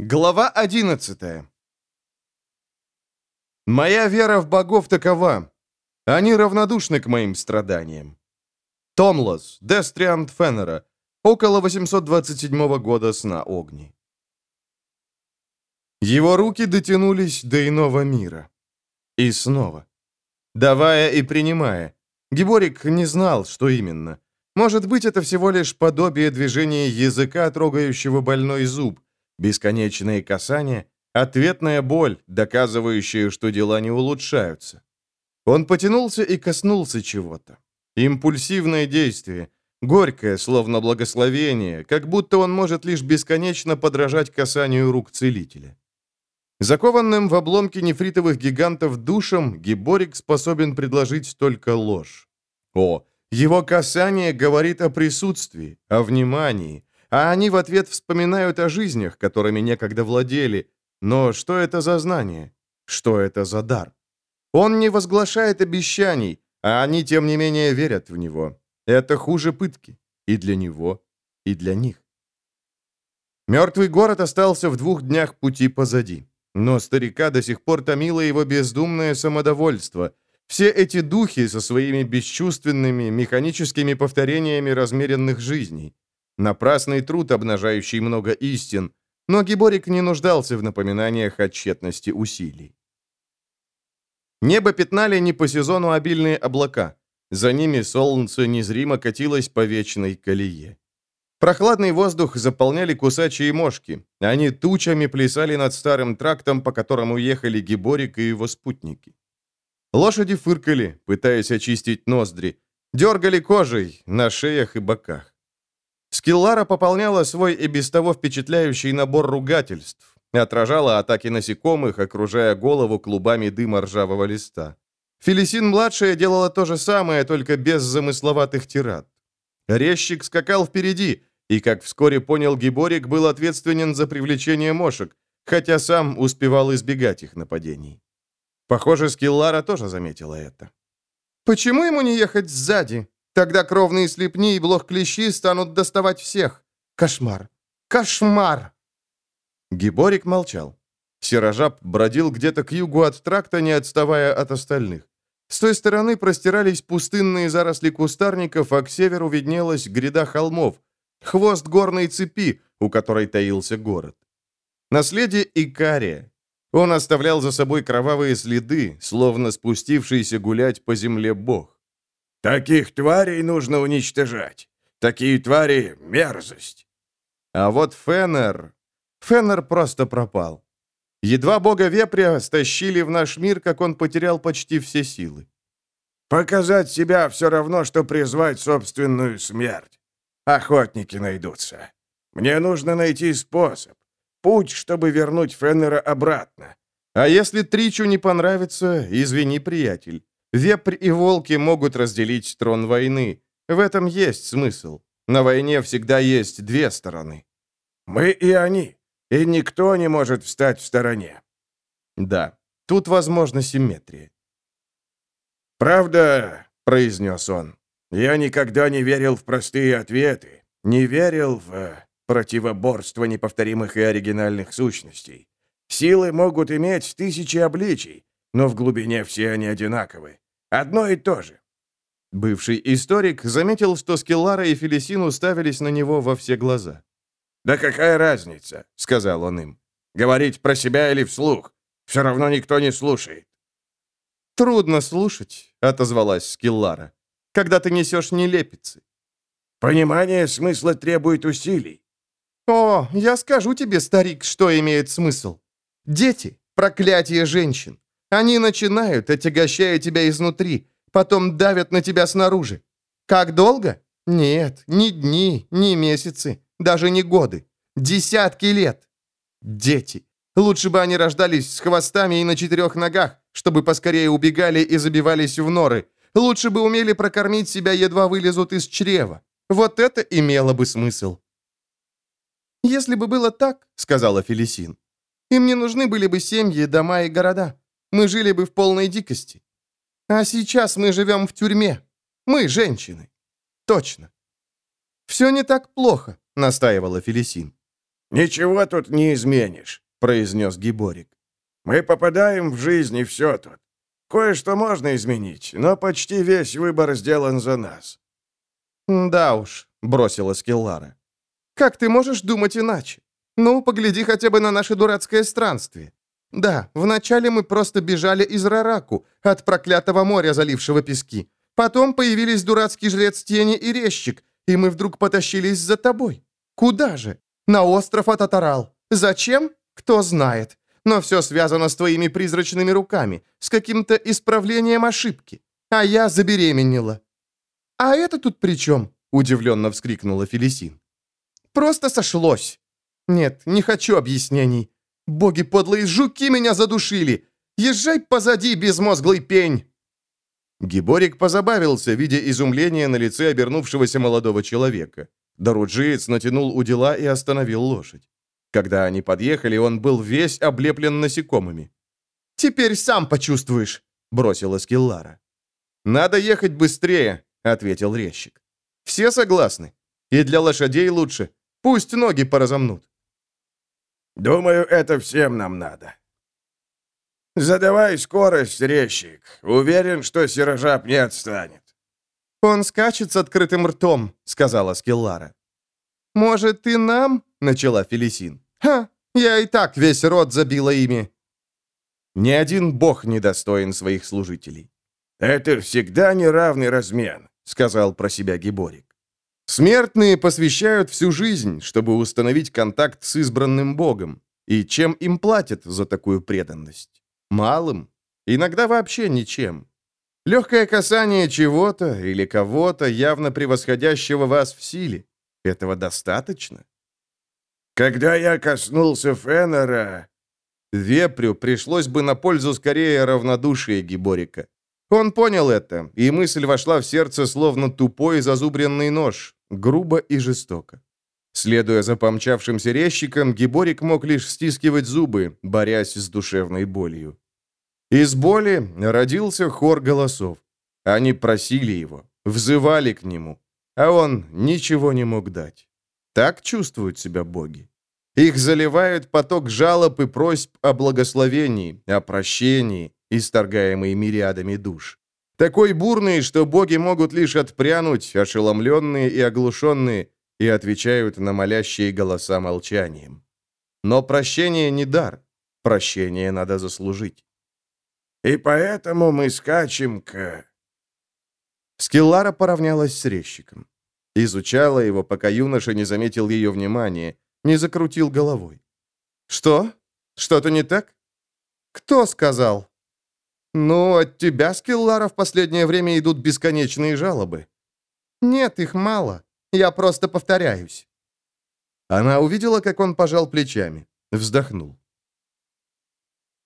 Глава 11 Моя вера в богов такова. Они равнодушны к моим страданиям. Томлос, Дестриант Феннера, около 827 года сна Огни. Его руки дотянулись до иного мира. И снова. Давая и принимая. Гиборик не знал, что именно. Может быть, это всего лишь подобие движения языка, трогающего больной зуб, бесконечные касания, ответная боль, доказывающая, что дела не улучшаются. Он потянулся и коснулся чего-то. Импульсивное действие, горькое, словно благословение, как будто он может лишь бесконечно подражать касанию рук целителя. Закованным в обломки нефритовых гигантов душам, Гиборик способен предложить только ложь. О, его касание говорит о присутствии, о внимании, а они в ответ вспоминают о жизнях, которыми некогда владели. Но что это за знание? Что это за дар? Он не возглашает обещаний, а они, тем не менее, верят в него. Это хуже пытки. И для него, и для них. Мертвый город остался в двух днях пути позади. Но старика до сих пор томило его бездумное самодовольство. Все эти духи со своими бесчувственными, механическими повторениями размеренных жизней. Напрасный труд, обнажающий много истин. Но Гиборик не нуждался в напоминаниях о тщетности усилий. Небо пятнали не по сезону обильные облака. За ними солнце незримо катилось по вечной колее. Прохладный воздух заполняли кусачие мошки. Они тучами плясали над старым трактом, по которому ехали Гиборик и его спутники. Лошади фыркали, пытаясь очистить ноздри, дергали кожей на шеях и боках. Скиллара пополняла свой и без того впечатляющий набор ругательств, отражала атаки насекомых, окружая голову клубами дыма ржавого листа. Фелисин-младшая делала то же самое, только без замысловатых тират. Резчик скакал впереди, и, как вскоре понял Гиборик, был ответственен за привлечение мошек, хотя сам успевал избегать их нападений. Похоже, Скиллара тоже заметила это. «Почему ему не ехать сзади? Тогда кровные слепни и блох-клещи станут доставать всех. Кошмар! Кошмар!» Гиборик молчал. Серожаб бродил где-то к югу от тракта, не отставая от остальных. С той стороны простирались пустынные заросли кустарников, а к северу виднелась гряда холмов, хвост горной цепи, у которой таился город. Наследие Икария. Он оставлял за собой кровавые следы, словно спустившийся гулять по земле бог. «Таких тварей нужно уничтожать. Такие твари — мерзость». А вот Феннер... Феннер просто пропал. Едва бога вепря стащили в наш мир, как он потерял почти все силы. «Показать себя все равно, что призвать собственную смерть. Охотники найдутся. Мне нужно найти способ. Путь, чтобы вернуть Феннера обратно. А если Тричу не понравится, извини, приятель. Вепрь и волки могут разделить трон войны. В этом есть смысл. На войне всегда есть две стороны. Мы и они. И никто не может встать в стороне. Да, тут возможна симметрия. «Правда», — произнес он, я никогда не верил в простые ответы, не верил в противоборство неповторимых и оригинальных сущностей. Силы могут иметь тысячи обличий, но в глубине все они одинаковы. Одно и то же. Бывший историк заметил, что Скеллара и Фелисин уставились на него во все глаза. «Да какая разница?» — сказал он им. «Говорить про себя или вслух? Все равно никто не слушает». «Трудно слушать», — отозвалась Скеллара когда ты несешь нелепицы. Понимание смысла требует усилий. О, я скажу тебе, старик, что имеет смысл. Дети — проклятие женщин. Они начинают, отягощая тебя изнутри, потом давят на тебя снаружи. Как долго? Нет, ни дни, ни месяцы, даже не годы. Десятки лет. Дети. Лучше бы они рождались с хвостами и на четырех ногах, чтобы поскорее убегали и забивались в норы, Лучше бы умели прокормить себя, едва вылезут из чрева. Вот это имело бы смысл. «Если бы было так, — сказала Фелисин, — им не нужны были бы семьи, дома и города. Мы жили бы в полной дикости. А сейчас мы живем в тюрьме. Мы женщины. Точно. «Все не так плохо», — настаивала Фелисин. «Ничего тут не изменишь», — произнес Гиборик. «Мы попадаем в жизнь, и все тут. Кое-что можно изменить, но почти весь выбор сделан за нас». «Да уж», — бросила Скеллара. «Как ты можешь думать иначе? Ну, погляди хотя бы на наше дурацкое странствие. Да, вначале мы просто бежали из Рараку, от проклятого моря, залившего пески. Потом появились дурацкий жрец тени и резчик, и мы вдруг потащились за тобой. Куда же? На остров Ататарал. Зачем? Кто знает. Но все связано с твоими призрачными руками, с каким-то исправлением ошибки. А я забеременела». «А это тут при чем?» — удивленно вскрикнула Фелисин. «Просто сошлось. Нет, не хочу объяснений. Боги подлые жуки меня задушили! Езжай позади, безмозглый пень!» Гиборик позабавился, видя изумление на лице обернувшегося молодого человека. Доруджиец натянул удила и остановил лошадь. Когда они подъехали, он был весь облеплен насекомыми. «Теперь сам почувствуешь», — бросила Скиллара. «Надо ехать быстрее», — ответил резчик. «Все согласны? И для лошадей лучше. Пусть ноги поразомнут». Думаю, это всем нам надо. Задавай скорость, резчик. Уверен, что Сирожап не отстанет. Он скачет с открытым ртом, сказала Скеллара. Может, и нам? начала Фелисин. Ха, я и так весь рот забила ими. Ни один бог не достоин своих служителей. Это всегда неравный размен, сказал про себя Гиборик. Смертные посвящают всю жизнь, чтобы установить контакт с избранным Богом. И чем им платят за такую преданность? Малым. Иногда вообще ничем. Легкое касание чего-то или кого-то, явно превосходящего вас в силе. Этого достаточно? Когда я коснулся Феннера... Вепрю пришлось бы на пользу скорее равнодушия Гиборика. Он понял это, и мысль вошла в сердце, словно тупой зазубренный нож, грубо и жестоко. Следуя за помчавшимся резчиком, Гиборик мог лишь стискивать зубы, борясь с душевной болью. Из боли родился хор голосов. Они просили его, взывали к нему, а он ничего не мог дать. Так чувствуют себя боги. Их заливает поток жалоб и просьб о благословении, о прощении, исторгаемый мириадами душ. Такой бурный, что боги могут лишь отпрянуть, ошеломленные и оглушенные, и отвечают на молящие голоса молчанием. Но прощение не дар. Прощение надо заслужить. «И поэтому мы скачем к...» Скиллара поравнялась с резчиком. Изучала его, пока юноша не заметил ее внимания, не закрутил головой. «Что? Что-то не так?» «Кто сказал?» «Ну, от тебя, Скиллара, в последнее время идут бесконечные жалобы». «Нет, их мало. Я просто повторяюсь». Она увидела, как он пожал плечами, вздохнул.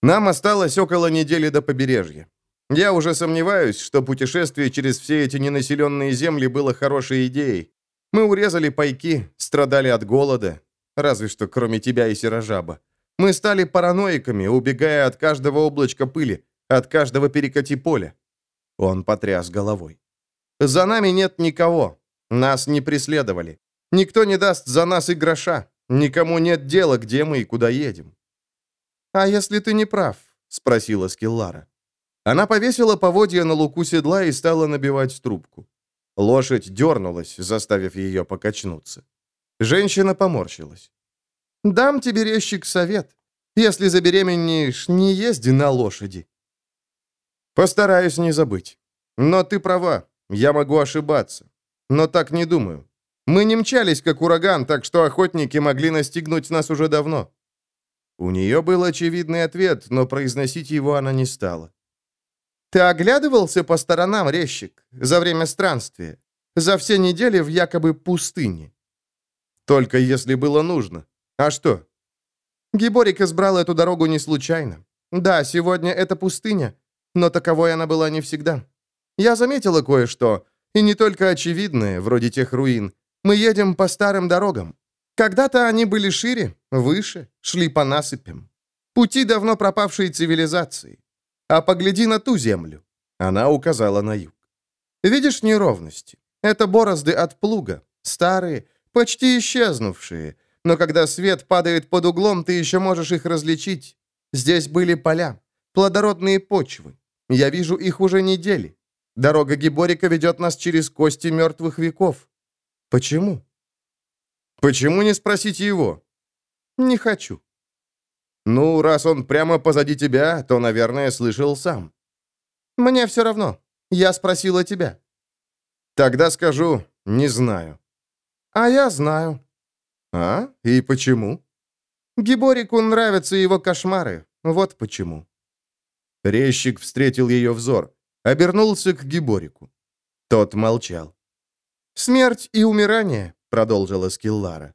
«Нам осталось около недели до побережья. Я уже сомневаюсь, что путешествие через все эти ненаселенные земли было хорошей идеей. Мы урезали пайки, страдали от голода, разве что кроме тебя и Сирожаба. Мы стали параноиками, убегая от каждого облачка пыли, от каждого перекати поля. Он потряс головой. За нами нет никого. Нас не преследовали. Никто не даст за нас и гроша. Никому нет дела, где мы и куда едем. «А если ты не прав?» — спросила Скиллара. Она повесила поводья на луку седла и стала набивать трубку. Лошадь дернулась, заставив ее покачнуться. Женщина поморщилась. «Дам тебе, резчик, совет. Если забеременеешь, не езди на лошади. Постараюсь не забыть. Но ты права, я могу ошибаться. Но так не думаю. Мы не мчались, как ураган, так что охотники могли настигнуть нас уже давно. У нее был очевидный ответ, но произносить его она не стала. Ты оглядывался по сторонам, резчик, за время странствия? За все недели в якобы пустыне? Только если было нужно. А что? Гиборик избрал эту дорогу не случайно. Да, сегодня это пустыня, но таковой она была не всегда. Я заметила кое-что, и не только очевидное, вроде тех руин. Мы едем по старым дорогам. Когда-то они были шире, выше, шли по насыпям. Пути давно пропавшей цивилизации. А погляди на ту землю. Она указала на юг. Видишь неровности? Это борозды от плуга, старые, почти исчезнувшие, но когда свет падает под углом, ты еще можешь их различить. Здесь были поля, плодородные почвы. Я вижу их уже недели. Дорога Гиборика ведет нас через кости мертвых веков. Почему? Почему не спросить его? Не хочу. Ну, раз он прямо позади тебя, то, наверное, слышал сам. Мне все равно. Я спросила тебя. Тогда скажу, не знаю. А я знаю. А? И почему? Гиборику нравятся его кошмары. Вот почему. Резчик встретил ее взор, обернулся к Гиборику. Тот молчал. «Смерть и умирание», — продолжила Скиллара.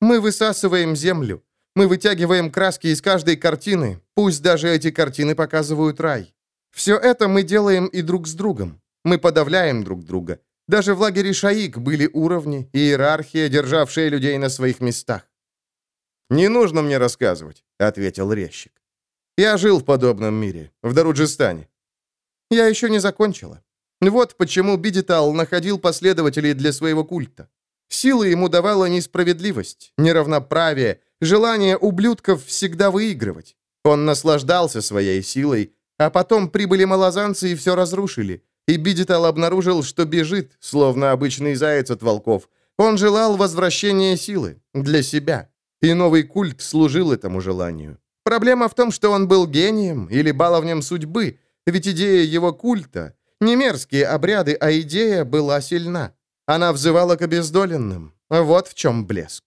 «Мы высасываем землю, мы вытягиваем краски из каждой картины, пусть даже эти картины показывают рай. Все это мы делаем и друг с другом. Мы подавляем друг друга. Даже в лагере Шаик были уровни и иерархия, державшие людей на своих местах. «Не нужно мне рассказывать», — ответил резчик. «Я жил в подобном мире, в Даруджистане». «Я еще не закончила. Вот почему Бидитал находил последователей для своего культа. Сила ему давала несправедливость, неравноправие, желание ублюдков всегда выигрывать. Он наслаждался своей силой, а потом прибыли малозанцы и все разрушили. И Бидитал обнаружил, что бежит, словно обычный заяц от волков. Он желал возвращения силы для себя. И новый культ служил этому желанию. Проблема в том, что он был гением или баловнем судьбы, ведь идея его культа, не мерзкие обряды, а идея была сильна. Она взывала к обездоленным. Вот в чем блеск.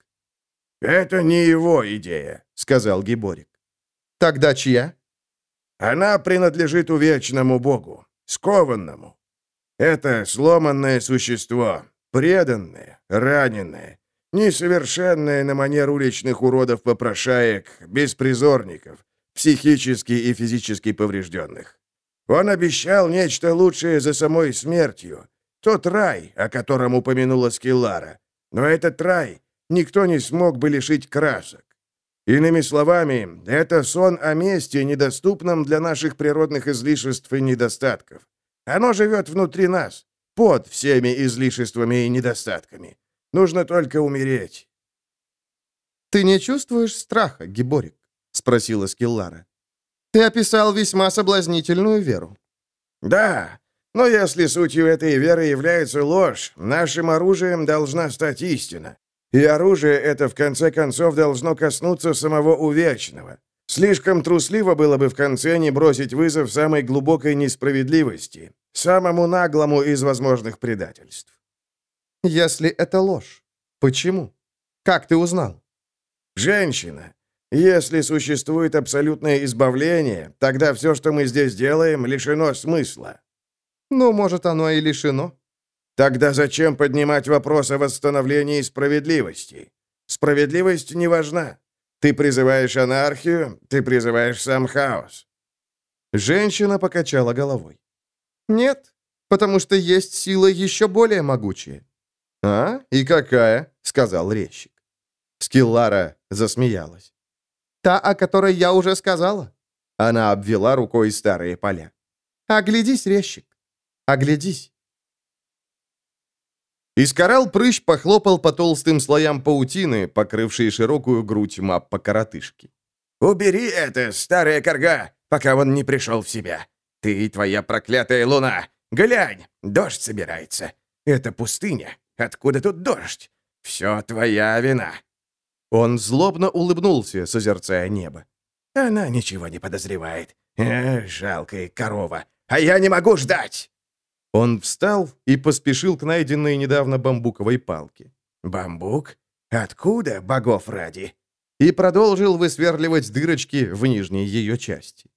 «Это не его идея», — сказал Гиборик. «Тогда чья?» «Она принадлежит увечному богу, скованному. Это сломанное существо, преданное, раненое, несовершенное на манер уличных уродов-попрошаек, беспризорников, психически и физически поврежденных. Он обещал нечто лучшее за самой смертью, тот рай, о котором упомянула Скиллара. Но этот рай никто не смог бы лишить красок. Иными словами, это сон о месте, недоступном для наших природных излишеств и недостатков. Оно живет внутри нас, под всеми излишествами и недостатками. Нужно только умереть. «Ты не чувствуешь страха, Гиборик?» — спросила Скиллара. «Ты описал весьма соблазнительную веру». «Да, но если сутью этой веры является ложь, нашим оружием должна стать истина. И оружие это, в конце концов, должно коснуться самого Увечного. Слишком трусливо было бы в конце не бросить вызов самой глубокой несправедливости, самому наглому из возможных предательств. Если это ложь, почему? Как ты узнал? Женщина. Если существует абсолютное избавление, тогда все, что мы здесь делаем, лишено смысла. Ну, может, оно и лишено. Тогда зачем поднимать вопрос о восстановлении справедливости? Справедливость не важна. Ты призываешь анархию, ты призываешь сам хаос. Женщина покачала головой. Нет, потому что есть сила еще более могучая. А? И какая? сказал резчик. Скиллара засмеялась. Та, о которой я уже сказала. Она обвела рукой старые поля. Оглядись, резчик. Оглядись. Искорал прыщ похлопал по толстым слоям паутины, покрывшей широкую грудь маппа-коротышки. «Убери это, старая корга, пока он не пришел в себя. Ты и твоя проклятая луна. Глянь, дождь собирается. Это пустыня. Откуда тут дождь? Все твоя вина». Он злобно улыбнулся, созерцая небо. «Она ничего не подозревает. Э, жалкая корова. А я не могу ждать!» Он встал и поспешил к найденной недавно бамбуковой палке. «Бамбук? Откуда, богов ради?» И продолжил высверливать дырочки в нижней ее части.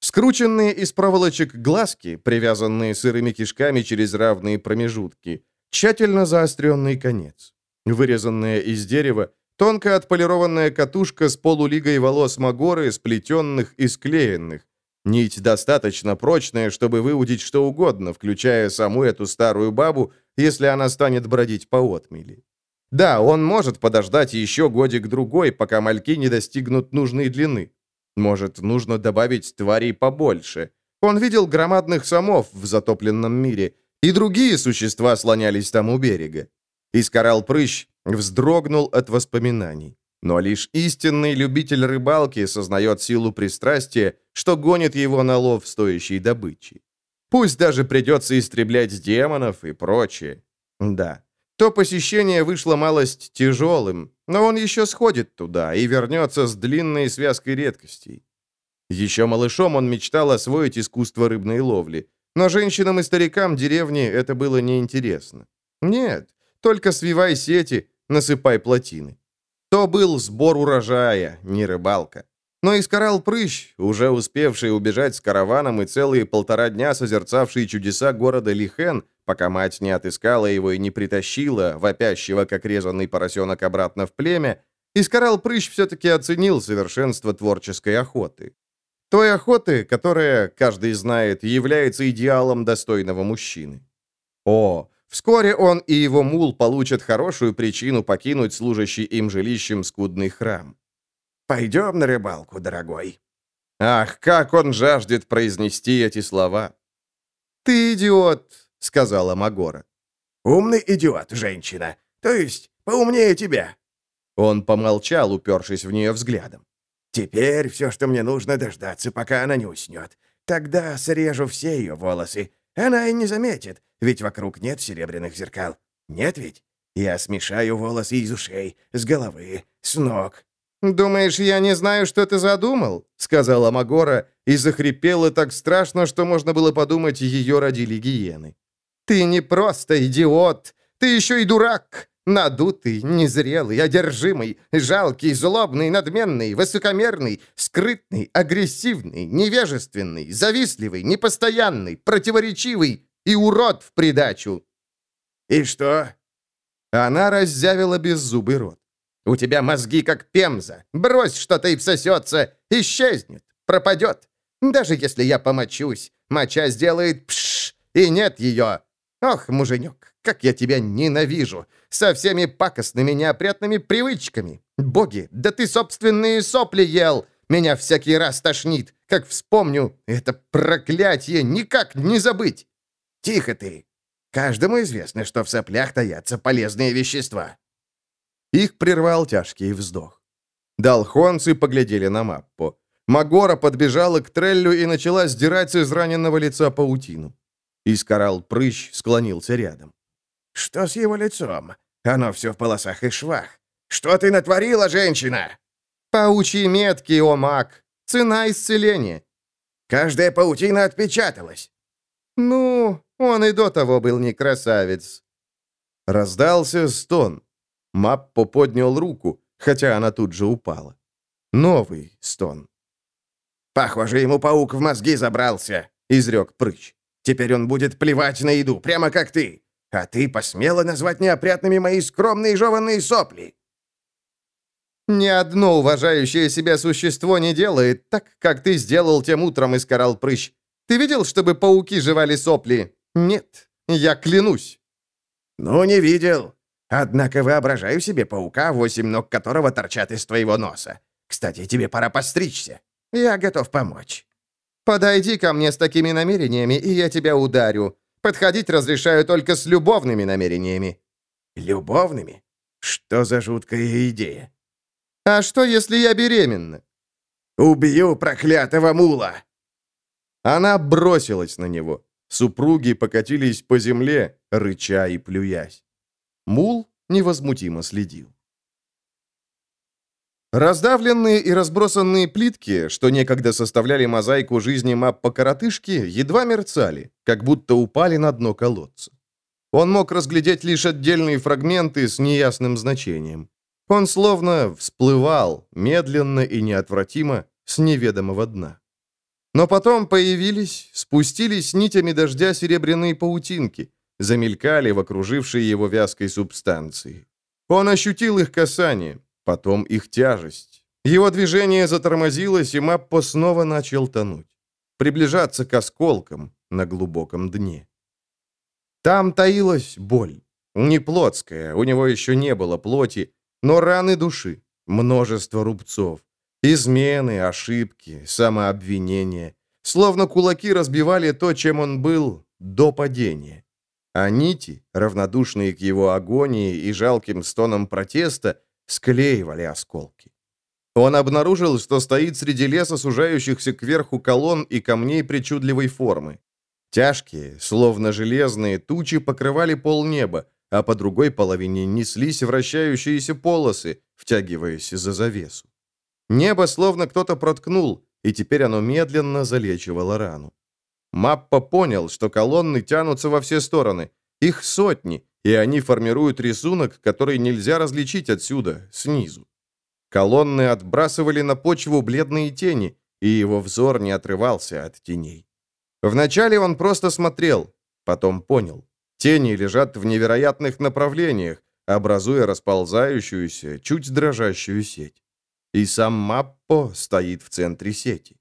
Скрученные из проволочек глазки, привязанные сырыми кишками через равные промежутки, тщательно заостренный конец. Вырезанная из дерева, тонко отполированная катушка с полулигой волос Магоры, сплетенных и склеенных, Нить достаточно прочная, чтобы выудить что угодно, включая саму эту старую бабу, если она станет бродить по отмели. Да, он может подождать еще годик-другой, пока мальки не достигнут нужной длины. Может, нужно добавить тварей побольше. Он видел громадных самов в затопленном мире, и другие существа слонялись там у берега. Искорал прыщ вздрогнул от воспоминаний. Но лишь истинный любитель рыбалки сознает силу пристрастия, что гонит его на лов стоящей добычи. Пусть даже придется истреблять демонов и прочее. Да, то посещение вышло малость тяжелым, но он еще сходит туда и вернется с длинной связкой редкостей. Еще малышом он мечтал освоить искусство рыбной ловли, но женщинам и старикам деревни это было неинтересно. Нет, только свивай сети, насыпай плотины. То был сбор урожая, не рыбалка. Но искорал прыщ, уже успевший убежать с караваном и целые полтора дня созерцавший чудеса города Лихен, пока мать не отыскала его и не притащила, вопящего, как резанный поросенок, обратно в племя, искорал прыщ все-таки оценил совершенство творческой охоты. Той охоты, которая, каждый знает, является идеалом достойного мужчины. О, Вскоре он и его мул получат хорошую причину покинуть служащий им жилищем скудный храм. «Пойдем на рыбалку, дорогой». Ах, как он жаждет произнести эти слова. «Ты идиот», — сказала Магора. «Умный идиот, женщина. То есть поумнее тебя». Он помолчал, упершись в нее взглядом. «Теперь все, что мне нужно, дождаться, пока она не уснет. Тогда срежу все ее волосы. Она и не заметит, ведь вокруг нет серебряных зеркал. Нет ведь? Я смешаю волосы из ушей, с головы, с ног. «Думаешь, я не знаю, что ты задумал?» — сказала Магора, и захрипела так страшно, что можно было подумать, ее родили гиены. «Ты не просто идиот, ты еще и дурак!» Надутый, незрелый, одержимый, жалкий, злобный, надменный, высокомерный, скрытный, агрессивный, невежественный, завистливый, непостоянный, противоречивый и урод в придачу. «И что?» Она раззявила беззубый рот. «У тебя мозги как пемза. Брось что-то и всосется. Исчезнет. Пропадет. Даже если я помочусь, моча сделает пш, и нет ее. Ох, муженек, как я тебя ненавижу. Со всеми пакостными неопрятными привычками. Боги, да ты собственные сопли ел. Меня всякий раз тошнит. Как вспомню, это проклятие никак не забыть. «Тихо ты! Каждому известно, что в соплях таятся полезные вещества». Их прервал тяжкий вздох. Долхонцы поглядели на маппу. Магора подбежала к Треллю и начала сдирать с израненного лица паутину. Искорал прыщ склонился рядом. «Что с его лицом? Оно все в полосах и швах. Что ты натворила, женщина?» «Паучьи метки, о маг! Цена исцеления!» «Каждая паутина отпечаталась!» «Ну, он и до того был не красавец». Раздался стон. Маппо поднял руку, хотя она тут же упала. Новый стон. «Похоже, ему паук в мозги забрался», — изрек Прыщ. «Теперь он будет плевать на еду, прямо как ты. А ты посмела назвать неопрятными мои скромные жеванные сопли?» «Ни одно уважающее себя существо не делает так, как ты сделал тем утром, искорал Прыщ. Ты видел, чтобы пауки жевали сопли? Нет, я клянусь». «Ну, не видел. Однако воображаю себе паука, восемь ног которого торчат из твоего носа. Кстати, тебе пора постричься. Я готов помочь». «Подойди ко мне с такими намерениями, и я тебя ударю. Подходить разрешаю только с любовными намерениями». «Любовными? Что за жуткая идея?» «А что, если я беременна?» «Убью проклятого мула!» Она бросилась на него. Супруги покатились по земле, рыча и плюясь. Мул невозмутимо следил. Раздавленные и разбросанные плитки, что некогда составляли мозаику жизни маппа-коротышки, едва мерцали, как будто упали на дно колодца. Он мог разглядеть лишь отдельные фрагменты с неясным значением. Он словно всплывал, медленно и неотвратимо, с неведомого дна. Но потом появились, спустились нитями дождя серебряные паутинки, замелькали в окружившей его вязкой субстанции. Он ощутил их касание, потом их тяжесть. Его движение затормозилось, и Маппо снова начал тонуть. Приближаться к осколкам на глубоком дне. Там таилась боль. Не плотская, у него еще не было плоти, но раны души, множество рубцов. Измены, ошибки, самообвинения. Словно кулаки разбивали то, чем он был до падения. а нити, равнодушные к его агонии и жалким стонам протеста, склеивали осколки. Он обнаружил, что стоит среди леса сужающихся кверху колонн и камней причудливой формы. Тяжкие, словно железные, тучи покрывали полнеба, а по другой половине неслись вращающиеся полосы, втягиваясь за завесу. Небо словно кто-то проткнул, и теперь оно медленно залечивало рану. Маппа понял, что колонны тянутся во все стороны. Их сотни, и они формируют рисунок, который нельзя различить отсюда, снизу. Колонны отбрасывали на почву бледные тени, и его взор не отрывался от теней. Вначале он просто смотрел, потом понял. Тени лежат в невероятных направлениях, образуя расползающуюся, чуть дрожащую сеть. И сам Маппо стоит в центре сети.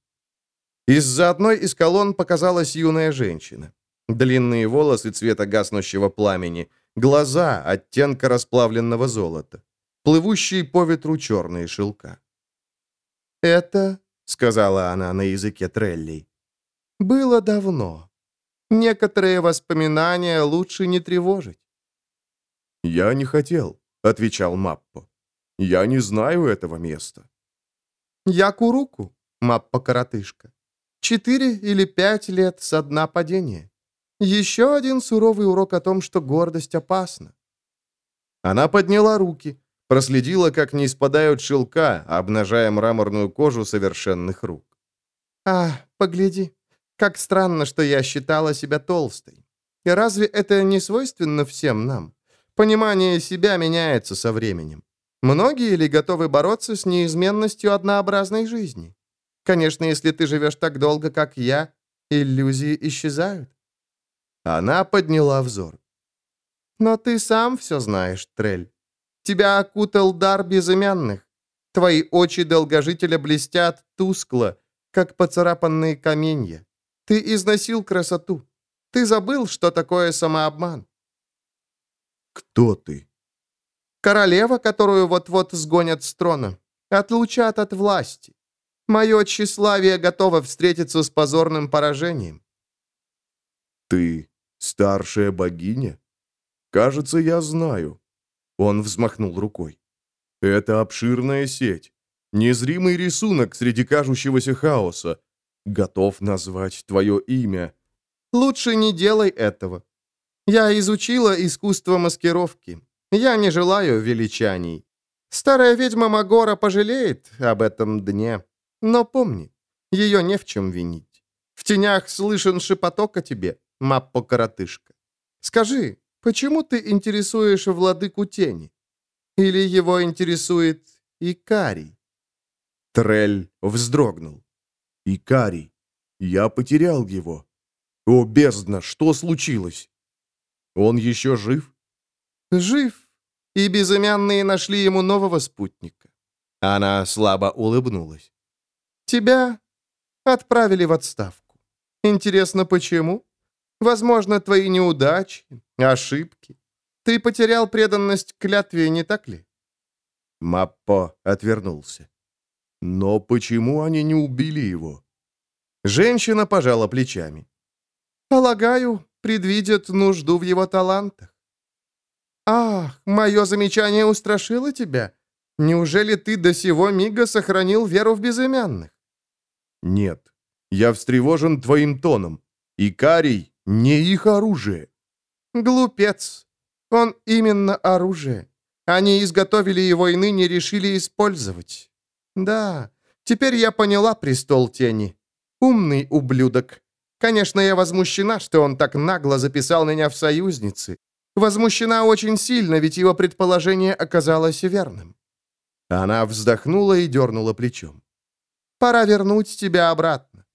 Из-за одной из колонн показалась юная женщина. Длинные волосы цвета гаснущего пламени, глаза оттенка расплавленного золота плывущие по ветру черные шелка. «Это», — сказала она на языке треллей, — «было давно. Некоторые воспоминания лучше не тревожить». «Я не хотел», — отвечал Маппо. «Я не знаю этого места». «Я Куруку, Маппо-коротышка. Четыре или пять лет со дна падения. Еще один суровый урок о том, что гордость опасна». Она подняла руки, проследила, как не спадают шелка, обнажая мраморную кожу совершенных рук. «А, погляди, как странно, что я считала себя толстой. И разве это не свойственно всем нам? Понимание себя меняется со временем. Многие ли готовы бороться с неизменностью однообразной жизни? Конечно, если ты живешь так долго, как я, иллюзии исчезают». Она подняла взор. «Но ты сам все знаешь, Трель. Тебя окутал дар безымянных. Твои очи долгожителя блестят тускло, как поцарапанные каменья. Ты износил красоту. Ты забыл, что такое самообман. Кто ты? Королева, которую вот-вот сгонят с трона. Отлучат от власти. Мое тщеславие готово встретиться с позорным поражением. Ты старшая богиня? Кажется, я знаю. Он взмахнул рукой. «Это обширная сеть. Незримый рисунок среди кажущегося хаоса. Готов назвать твое имя». «Лучше не делай этого. Я изучила искусство маскировки. Я не желаю величаний. Старая ведьма Магора пожалеет об этом дне. Но помни, ее не в чем винить. В тенях слышен шепоток о тебе, Маппо-коротышка. Скажи, Почему ты интересуешь владыку тени? Или его интересует Икарий?» Трель вздрогнул. «Икарий. Я потерял его. О, бездна, что случилось? Он еще жив?» «Жив. И безымянные нашли ему нового спутника». Она слабо улыбнулась. «Тебя отправили в отставку. Интересно, почему?» Возможно, твои неудачи, ошибки. Ты потерял преданность клятве, не так ли?» Маппо отвернулся. «Но почему они не убили его?» Женщина пожала плечами. «Полагаю, предвидят нужду в его талантах». «Ах, мое замечание устрашило тебя. Неужели ты до сего мига сохранил веру в безымянных?» «Нет, я встревожен твоим тоном. Икарий не их оружие. Глупец. Он именно оружие. Они изготовили его и ныне решили использовать. Да, теперь я поняла престол тени. Умный ублюдок. Конечно, я возмущена, что он так нагло записал меня в союзницы. Возмущена очень сильно, ведь его предположение оказалось верным. Она вздохнула и дернула плечом. «Пора вернуть тебя обратно».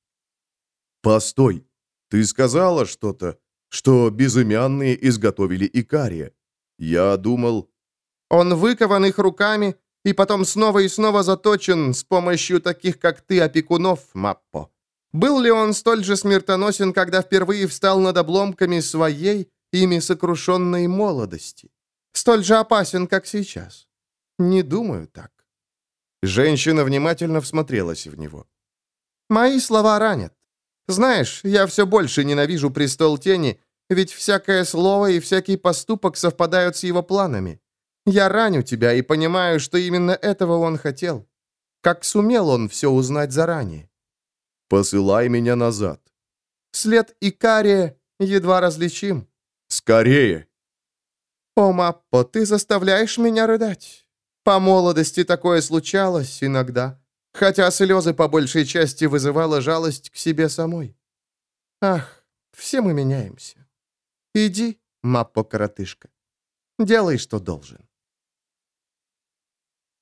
«Постой, ты сказала что-то, что безымянные изготовили Икария. Я думал...» «Он выкован их руками и потом снова и снова заточен с помощью таких, как ты, опекунов, Маппо. Был ли он столь же смертоносен, когда впервые встал над обломками своей, ими сокрушенной молодости? Столь же опасен, как сейчас? Не думаю так». Женщина внимательно всмотрелась в него. «Мои слова ранят. Знаешь, я все больше ненавижу престол тени, Ведь всякое слово и всякий поступок совпадают с его планами. Я раню тебя и понимаю, что именно этого он хотел. Как сумел он все узнать заранее? Посылай меня назад. След Икария едва различим. Скорее. О, Маппо, ты заставляешь меня рыдать. По молодости такое случалось иногда, хотя слезы по большей части вызывала жалость к себе самой. Ах, все мы меняемся. Иди, Маппо-коротышка, делай, что должен.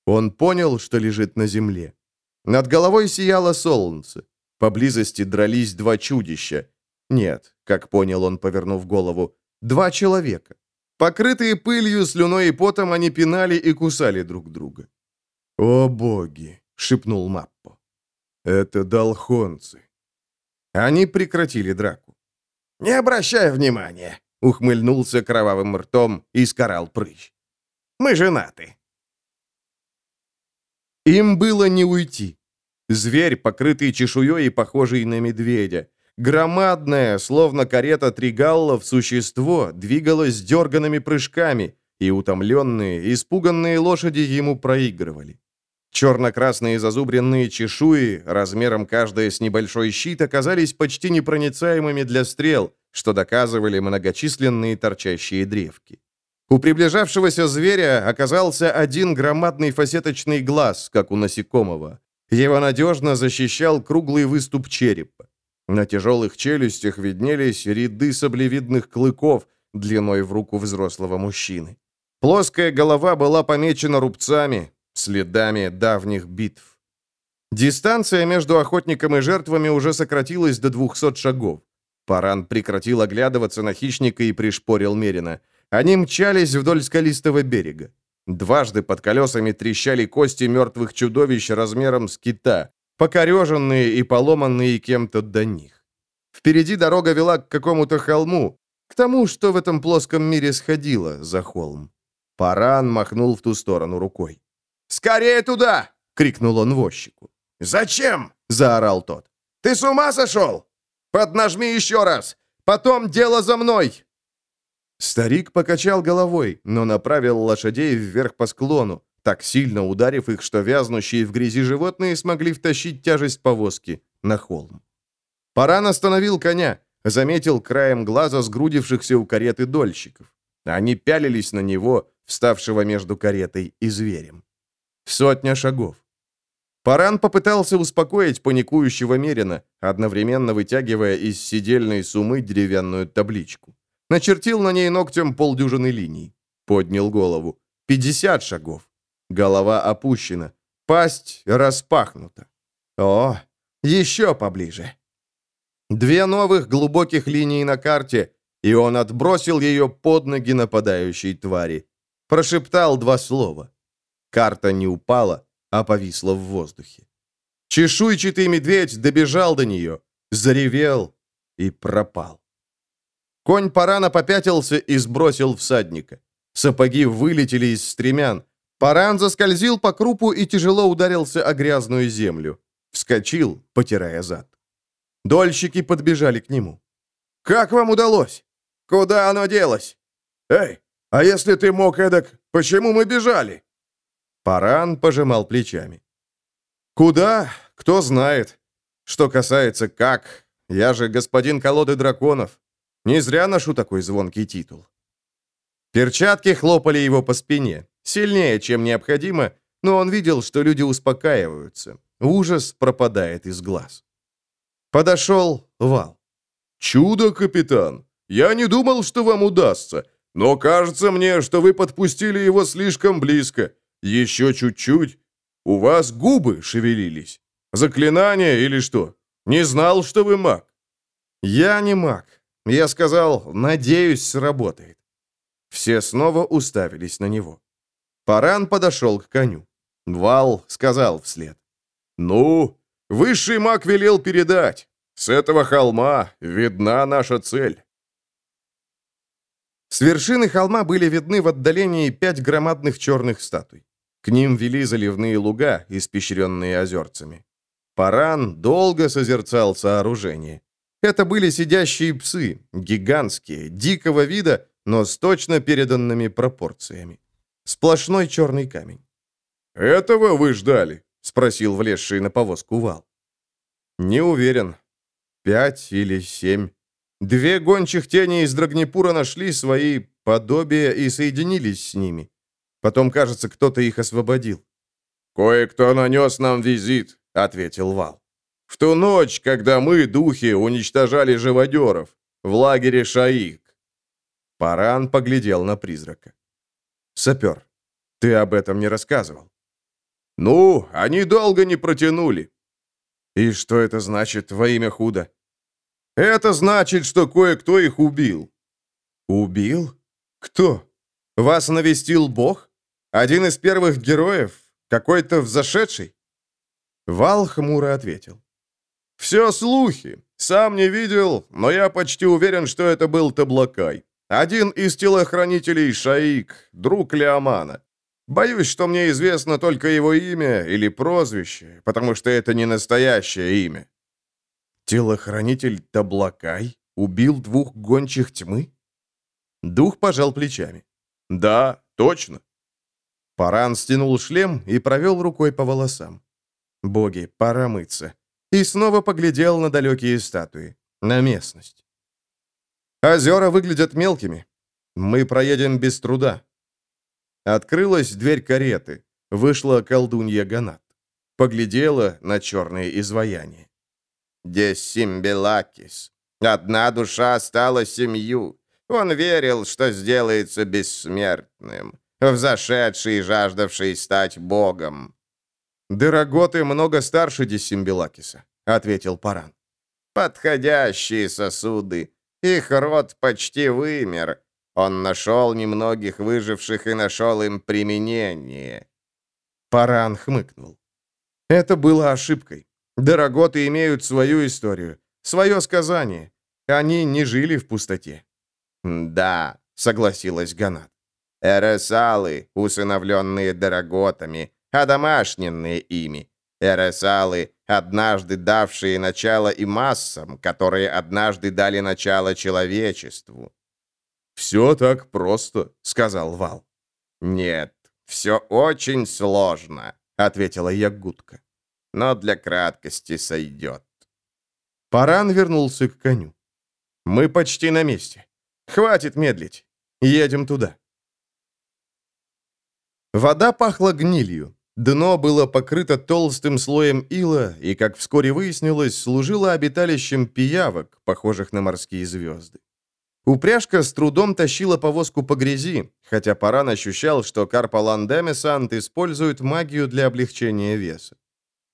Он понял, что лежит на земле. Над головой сияло солнце. Поблизости дрались два чудища. Нет, как понял он, повернув голову, два человека. Покрытые пылью, слюной и потом, они пинали и кусали друг друга. «О боги!» — шепнул Маппо. «Это долхонцы». Они прекратили драку. «Не обращай внимания!» — ухмыльнулся кровавым ртом и скорал прыщ. «Мы женаты». Им было не уйти. Зверь, покрытый чешуей и похожий на медведя. Громадное, словно карета тригаллов, существо двигалось дерганными прыжками, и утомленные, испуганные лошади ему проигрывали. Черно-красные зазубренные чешуи, размером каждая с небольшой щит, оказались почти непроницаемыми для стрел, что доказывали многочисленные торчащие древки. У приближавшегося зверя оказался один громадный фасеточный глаз, как у насекомого. Его надежно защищал круглый выступ черепа. На тяжелых челюстях виднелись ряды саблевидных клыков длиной в руку взрослого мужчины. Плоская голова была помечена рубцами, следами давних битв. Дистанция между охотником и жертвами уже сократилась до 200 шагов. Паран прекратил оглядываться на хищника и пришпорил Мерина. Они мчались вдоль скалистого берега. Дважды под колесами трещали кости мертвых чудовищ размером с кита, покореженные и поломанные кем-то до них. Впереди дорога вела к какому-то холму, к тому, что в этом плоском мире сходило за холм. Паран махнул в ту сторону рукой. «Скорее туда!» — крикнул он возчику. «Зачем?» — заорал тот. «Ты с ума сошел? Поднажми еще раз! Потом дело за мной!» Старик покачал головой, но направил лошадей вверх по склону, так сильно ударив их, что вязнущие в грязи животные смогли втащить тяжесть повозки на холм. Паран остановил коня, заметил краем глаза сгрудившихся у кареты дольщиков. Они пялились на него, вставшего между каретой и зверем. Сотня шагов. Паран попытался успокоить паникующего Мерина, одновременно вытягивая из сидельной сумы деревянную табличку. Начертил на ней ногтем полдюжины линий. Поднял голову. 50 шагов. Голова опущена. Пасть распахнута. О, еще поближе. Две новых глубоких линии на карте, и он отбросил ее под ноги нападающей твари. Прошептал два слова. Карта не упала, а повисла в воздухе. Чешуйчатый медведь добежал до нее, заревел и пропал. Конь Парана попятился и сбросил всадника. Сапоги вылетели из стремян. Паран заскользил по крупу и тяжело ударился о грязную землю. Вскочил, потирая зад. Дольщики подбежали к нему. «Как вам удалось? Куда оно делось? Эй, а если ты мог эдак, почему мы бежали?» Паран пожимал плечами. «Куда? Кто знает. Что касается как, я же господин колоды драконов. Не зря ношу такой звонкий титул». Перчатки хлопали его по спине, сильнее, чем необходимо, но он видел, что люди успокаиваются. Ужас пропадает из глаз. Подошел Вал. «Чудо, капитан! Я не думал, что вам удастся, но кажется мне, что вы подпустили его слишком близко. Еще чуть-чуть. У вас губы шевелились. Заклинание или что? Не знал, что вы маг. Я не маг. Я сказал, надеюсь, сработает. Все снова уставились на него. Паран подошел к коню. Вал сказал вслед. «Ну, высший маг велел передать. С этого холма видна наша цель». С вершины холма были видны в отдалении пять громадных черных статуй. К ним вели заливные луга, испещренные озерцами. Паран долго созерцал сооружение. Это были сидящие псы, гигантские, дикого вида, но с точно переданными пропорциями. Сплошной черный камень. «Этого вы ждали?» — спросил влезший на повозку вал. «Не уверен. Пять или семь. Две гончих тени из Драгнепура нашли свои подобия и соединились с ними. Потом, кажется, кто-то их освободил. «Кое-кто нанес нам визит», — ответил Вал. «В ту ночь, когда мы, духи, уничтожали живодеров в лагере Шаик». Паран поглядел на призрака. «Сапер, ты об этом не рассказывал». «Ну, они долго не протянули». «И что это значит во имя худа?» «Это значит, что кое-кто их убил». «Убил? Кто? Вас навестил Бог?» Один из первых героев? Какой-то взошедший?» Вал хмуро ответил. «Все слухи. Сам не видел, но я почти уверен, что это был Таблакай. Один из телохранителей Шаик, друг Леомана. Боюсь, что мне известно только его имя или прозвище, потому что это не настоящее имя». «Телохранитель Таблакай убил двух гончих тьмы?» Дух пожал плечами. «Да, точно. Паран стянул шлем и провел рукой по волосам. Боги, пора мыться. И снова поглядел на далекие статуи, на местность. Озера выглядят мелкими. Мы проедем без труда. Открылась дверь кареты. Вышла колдунья Ганат. Поглядела на черные изваяния. Дессимбелакис. Одна душа стала семью. Он верил, что сделается бессмертным взошедший и жаждавший стать богом». «Дороготы много старше Диссимбелакиса», — ответил Паран. «Подходящие сосуды. Их род почти вымер. Он нашел немногих выживших и нашел им применение». Паран хмыкнул. «Это было ошибкой. Дороготы имеют свою историю, свое сказание. Они не жили в пустоте». «Да», — согласилась Ганат. Эресалы, усыновленные дороготами, одомашненные ими. Эресалы, однажды давшие начало и массам, которые однажды дали начало человечеству. «Все так просто», — сказал Вал. «Нет, все очень сложно», — ответила Ягудка. «Но для краткости сойдет». Паран вернулся к коню. «Мы почти на месте. Хватит медлить. Едем туда». Вода пахла гнилью. Дно было покрыто толстым слоем ила и, как вскоре выяснилось, служило обиталищем пиявок, похожих на морские звезды. Упряжка с трудом тащила повозку по грязи, хотя Паран ощущал, что Карпалан Демесант использует магию для облегчения веса.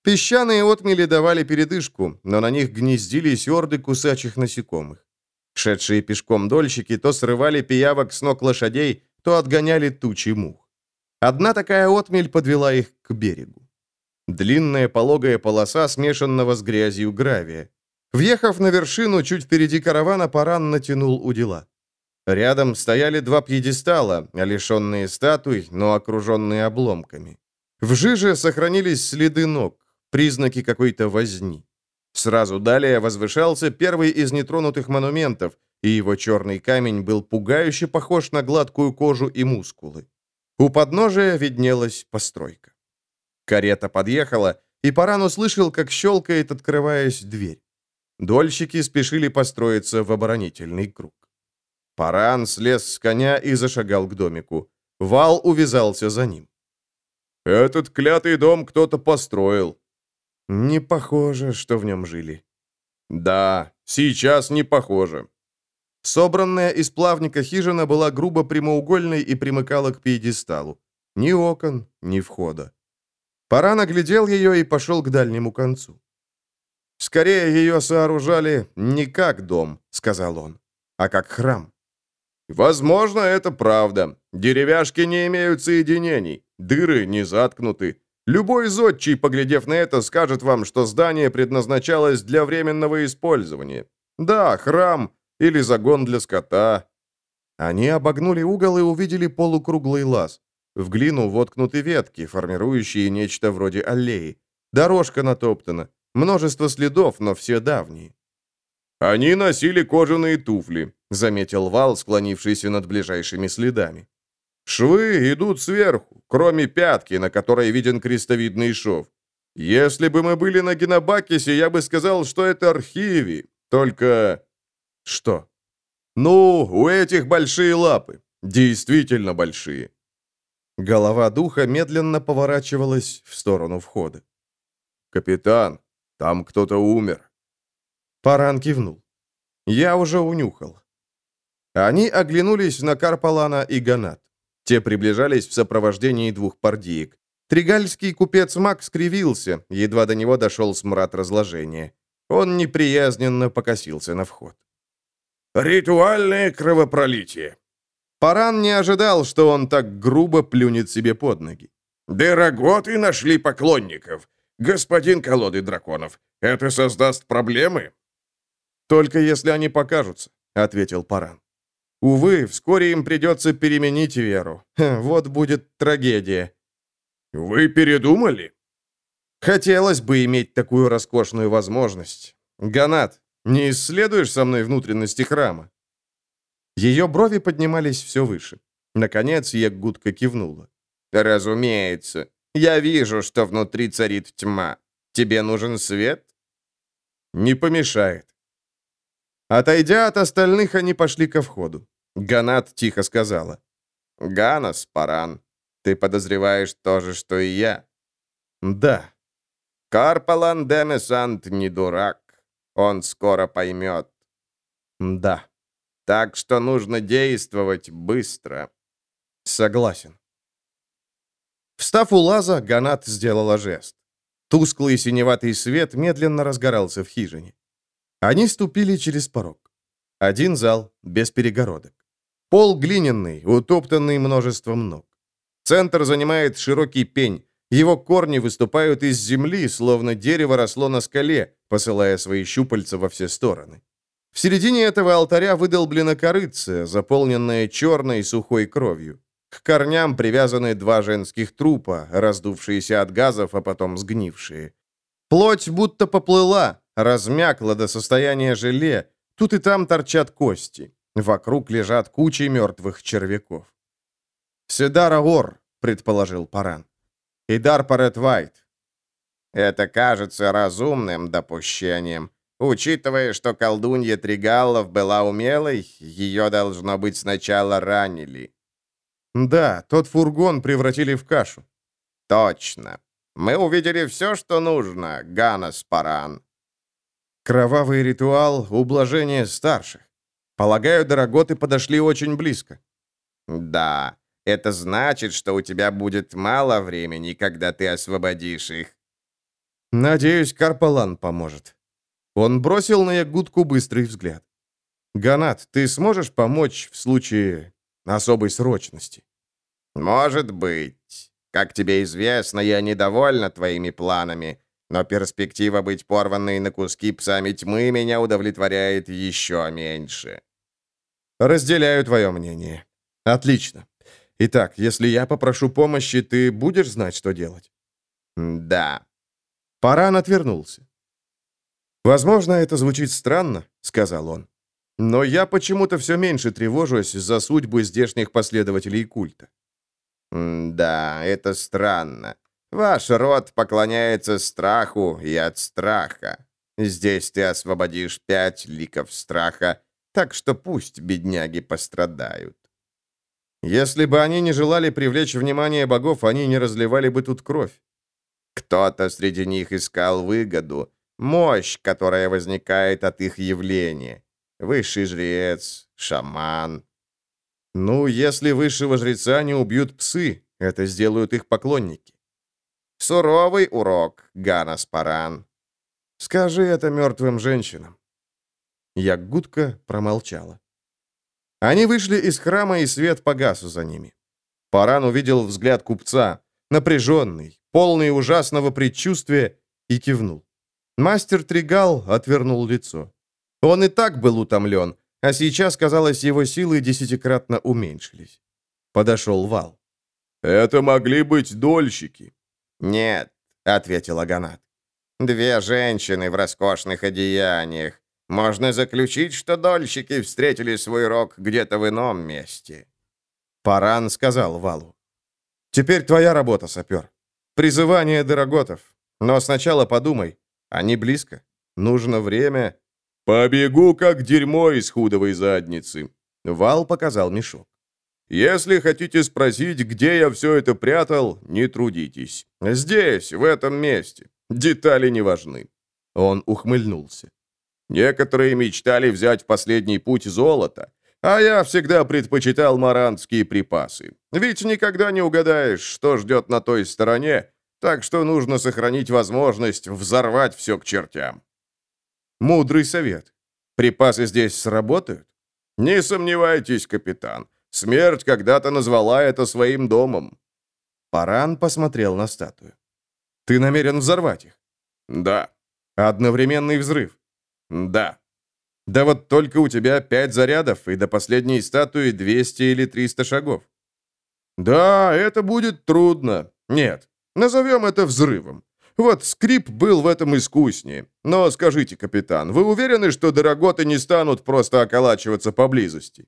Песчаные отмели давали передышку, но на них гнездились орды кусачих насекомых. Шедшие пешком дольщики то срывали пиявок с ног лошадей, то отгоняли тучи мух. Одна такая отмель подвела их к берегу. Длинная пологая полоса, смешанного с грязью гравия. Въехав на вершину, чуть впереди каравана, Паран натянул удила. Рядом стояли два пьедестала, лишенные статуй, но окруженные обломками. В жиже сохранились следы ног, признаки какой-то возни. Сразу далее возвышался первый из нетронутых монументов, и его черный камень был пугающе похож на гладкую кожу и мускулы. У подножия виднелась постройка. Карета подъехала, и Паран услышал, как щелкает, открываясь дверь. Дольщики спешили построиться в оборонительный круг. Паран слез с коня и зашагал к домику. Вал увязался за ним. «Этот клятый дом кто-то построил». «Не похоже, что в нем жили». «Да, сейчас не похоже. Собранная из плавника хижина была грубо прямоугольной и примыкала к пьедесталу. Ни окон, ни входа. Пора наглядел ее и пошел к дальнему концу. «Скорее ее сооружали не как дом», — сказал он, — «а как храм». «Возможно, это правда. Деревяшки не имеют соединений, дыры не заткнуты. Любой зодчий, поглядев на это, скажет вам, что здание предназначалось для временного использования. Да, храм или загон для скота. Они обогнули угол и увидели полукруглый лаз. В глину воткнуты ветки, формирующие нечто вроде аллеи. Дорожка натоптана. Множество следов, но все давние. «Они носили кожаные туфли», — заметил Вал, склонившийся над ближайшими следами. «Швы идут сверху, кроме пятки, на которой виден крестовидный шов. Если бы мы были на Генобакисе, я бы сказал, что это архиви, только...» «Что?» «Ну, у этих большие лапы, действительно большие». Голова духа медленно поворачивалась в сторону входа. «Капитан, там кто-то умер». Паран кивнул. «Я уже унюхал». Они оглянулись на Карпалана и Ганат. Те приближались в сопровождении двух пардиек. Тригальский купец Мак скривился, едва до него дошел смрад разложения. Он неприязненно покосился на вход. «Ритуальное кровопролитие». Паран не ожидал, что он так грубо плюнет себе под ноги. «Дороготы нашли поклонников. Господин колоды драконов, это создаст проблемы?» «Только если они покажутся», — ответил Паран. «Увы, вскоре им придется переменить веру. Вот будет трагедия». «Вы передумали?» «Хотелось бы иметь такую роскошную возможность. Ганат, не исследуешь со мной внутренности храма?» Ее брови поднимались все выше. Наконец Ягудка кивнула. «Разумеется. Я вижу, что внутри царит тьма. Тебе нужен свет?» «Не помешает». Отойдя от остальных, они пошли ко входу. Ганат тихо сказала. «Ганас, Паран, ты подозреваешь то же, что и я?» «Да». «Карпалан Демесант не дурак. Он скоро поймет». «Да». «Так что нужно действовать быстро». «Согласен». Встав у лаза, Ганат сделала жест. Тусклый синеватый свет медленно разгорался в хижине. Они ступили через порог. Один зал, без перегородок. Пол глиняный, утоптанный множеством ног. Центр занимает широкий пень. Его корни выступают из земли, словно дерево росло на скале, посылая свои щупальца во все стороны. В середине этого алтаря выдолблена корыца, заполненная черной сухой кровью. К корням привязаны два женских трупа, раздувшиеся от газов, а потом сгнившие. Плоть будто поплыла, размякла до состояния желе, тут и там торчат кости. Вокруг лежат кучи мертвых червяков. «Седара Ор», — предположил Паран. «Идар Парет Вайт». «Это кажется разумным допущением. Учитывая, что колдунья Тригаллов была умелой, ее, должно быть, сначала ранили». «Да, тот фургон превратили в кашу». «Точно. Мы увидели все, что нужно, Ганас Паран». Кровавый ритуал ублажения старших. Полагаю, дороготы подошли очень близко. Да, это значит, что у тебя будет мало времени, когда ты освободишь их. Надеюсь, Карпалан поможет. Он бросил на Ягудку быстрый взгляд. Ганат, ты сможешь помочь в случае особой срочности? Может быть. Как тебе известно, я недовольна твоими планами, но перспектива быть порванной на куски псами тьмы меня удовлетворяет еще меньше. Разделяю твое мнение. Отлично. Итак, если я попрошу помощи, ты будешь знать, что делать? Да. Паран отвернулся. «Возможно, это звучит странно», — сказал он. «Но я почему-то все меньше тревожусь за судьбы здешних последователей культа». «Да, это странно. Ваш род поклоняется страху и от страха. Здесь ты освободишь пять ликов страха, так что пусть бедняги пострадают». «Если бы они не желали привлечь внимание богов, они не разливали бы тут кровь». «Кто-то среди них искал выгоду, мощь, которая возникает от их явления. Высший жрец, шаман, ну, если высшего жреца не убьют псы, это сделают их поклонники. Суровый урок, Ганас Паран. Скажи это мертвым женщинам. Ягудка промолчала. Они вышли из храма, и свет погас за ними. Паран увидел взгляд купца, напряженный, полный ужасного предчувствия, и кивнул. Мастер Тригал отвернул лицо. Он и так был утомлен, а сейчас, казалось, его силы десятикратно уменьшились. Подошел Вал. «Это могли быть дольщики». «Нет», — ответил Аганат. «Две женщины в роскошных одеяниях. Можно заключить, что дольщики встретили свой рок где-то в ином месте. Паран сказал Валу. «Теперь твоя работа, сапер. Призывание дороготов. Но сначала подумай. Они близко. Нужно время. Побегу, как дерьмо из худовой задницы. Вал показал мешок. Если хотите спросить, где я все это прятал, не трудитесь. Здесь, в этом месте. Детали не важны. Он ухмыльнулся. Некоторые мечтали взять в последний путь золото, а я всегда предпочитал марантские припасы. Ведь никогда не угадаешь, что ждет на той стороне, так что нужно сохранить возможность взорвать все к чертям. Мудрый совет. Припасы здесь сработают? Не сомневайтесь, капитан. Смерть когда-то назвала это своим домом. Паран посмотрел на статую. Ты намерен взорвать их? Да. Одновременный взрыв? Да. Да вот только у тебя пять зарядов, и до последней статуи 200 или 300 шагов. Да, это будет трудно. Нет, назовем это взрывом. Вот скрип был в этом искуснее. Но скажите, капитан, вы уверены, что дороготы не станут просто околачиваться поблизости?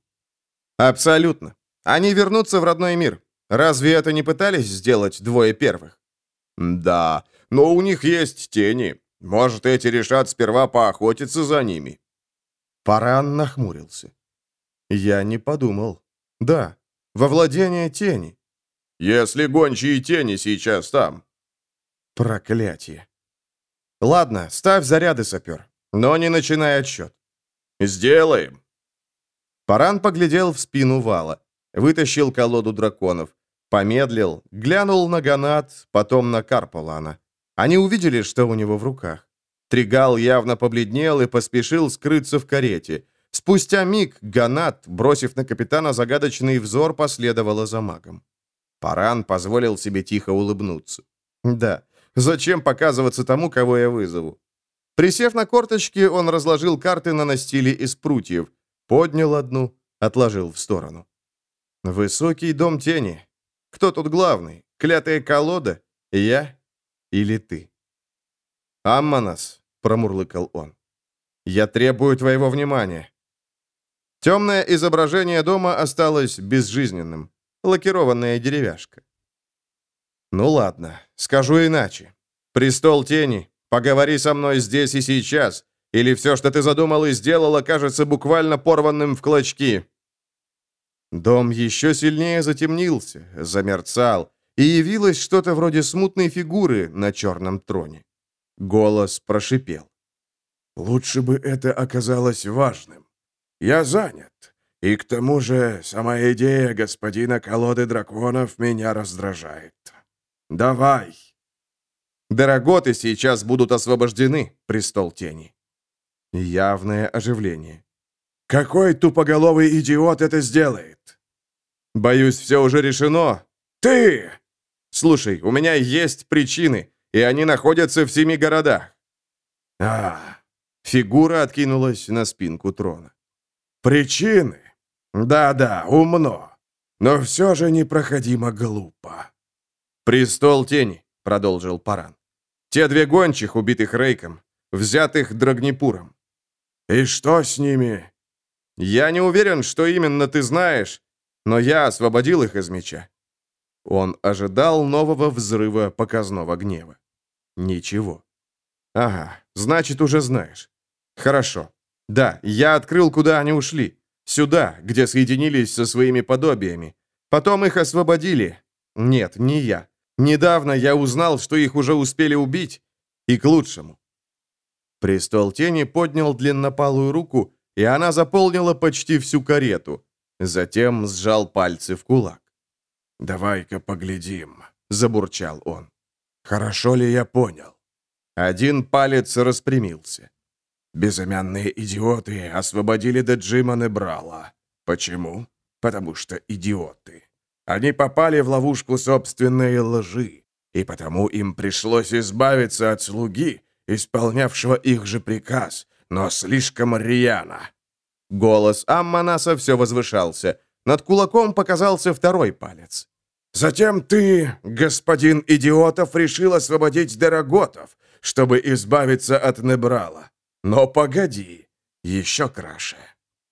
Абсолютно. Они вернутся в родной мир. Разве это не пытались сделать двое первых? Да, но у них есть тени. Может, эти решат сперва поохотиться за ними. Паран нахмурился. Я не подумал. Да, во владение тени. Если гончие тени сейчас там. Проклятие. Ладно, ставь заряды, сапер, но не начинай отсчет. Сделаем. Паран поглядел в спину вала, вытащил колоду драконов, помедлил, глянул на Ганат, потом на Карполана. Они увидели, что у него в руках. Тригал явно побледнел и поспешил скрыться в карете. Спустя миг Ганат, бросив на капитана загадочный взор, последовала за магом. Паран позволил себе тихо улыбнуться. «Да, зачем показываться тому, кого я вызову?» Присев на корточки, он разложил карты на настиле из прутьев, поднял одну, отложил в сторону. «Высокий дом тени. Кто тут главный? Клятая колода? Я или ты?» «Амманас, промурлыкал он. «Я требую твоего внимания». Темное изображение дома осталось безжизненным. Лакированная деревяшка. «Ну ладно, скажу иначе. Престол тени, поговори со мной здесь и сейчас, или все, что ты задумал и сделал, окажется буквально порванным в клочки». Дом еще сильнее затемнился, замерцал, и явилось что-то вроде смутной фигуры на черном троне. Голос прошипел. «Лучше бы это оказалось важным. Я занят, и к тому же сама идея господина колоды драконов меня раздражает. Давай!» Дороготы сейчас будут освобождены, престол тени. Явное оживление. «Какой тупоголовый идиот это сделает?» «Боюсь, все уже решено». «Ты!» «Слушай, у меня есть причины, и они находятся в семи городах. А, фигура откинулась на спинку трона. Причины? Да-да, умно. Но все же непроходимо глупо. «Престол тени», — продолжил Паран. «Те две гончих, убитых Рейком, взятых Драгнепуром». «И что с ними?» «Я не уверен, что именно ты знаешь, но я освободил их из меча». Он ожидал нового взрыва показного гнева. Ничего. Ага, значит, уже знаешь. Хорошо. Да, я открыл, куда они ушли. Сюда, где соединились со своими подобиями. Потом их освободили. Нет, не я. Недавно я узнал, что их уже успели убить. И к лучшему. Престол тени поднял длиннопалую руку, и она заполнила почти всю карету. Затем сжал пальцы в кулак. «Давай-ка поглядим», — забурчал он. Хорошо ли я понял? Один палец распрямился. Безымянные идиоты освободили Деджима Небрала. Почему? Потому что идиоты. Они попали в ловушку собственной лжи, и потому им пришлось избавиться от слуги, исполнявшего их же приказ, но слишком рьяно. Голос Амманаса все возвышался. Над кулаком показался второй палец. Затем ты, господин Идиотов, решил освободить Дороготов, чтобы избавиться от Небрала. Но погоди, Еще краше.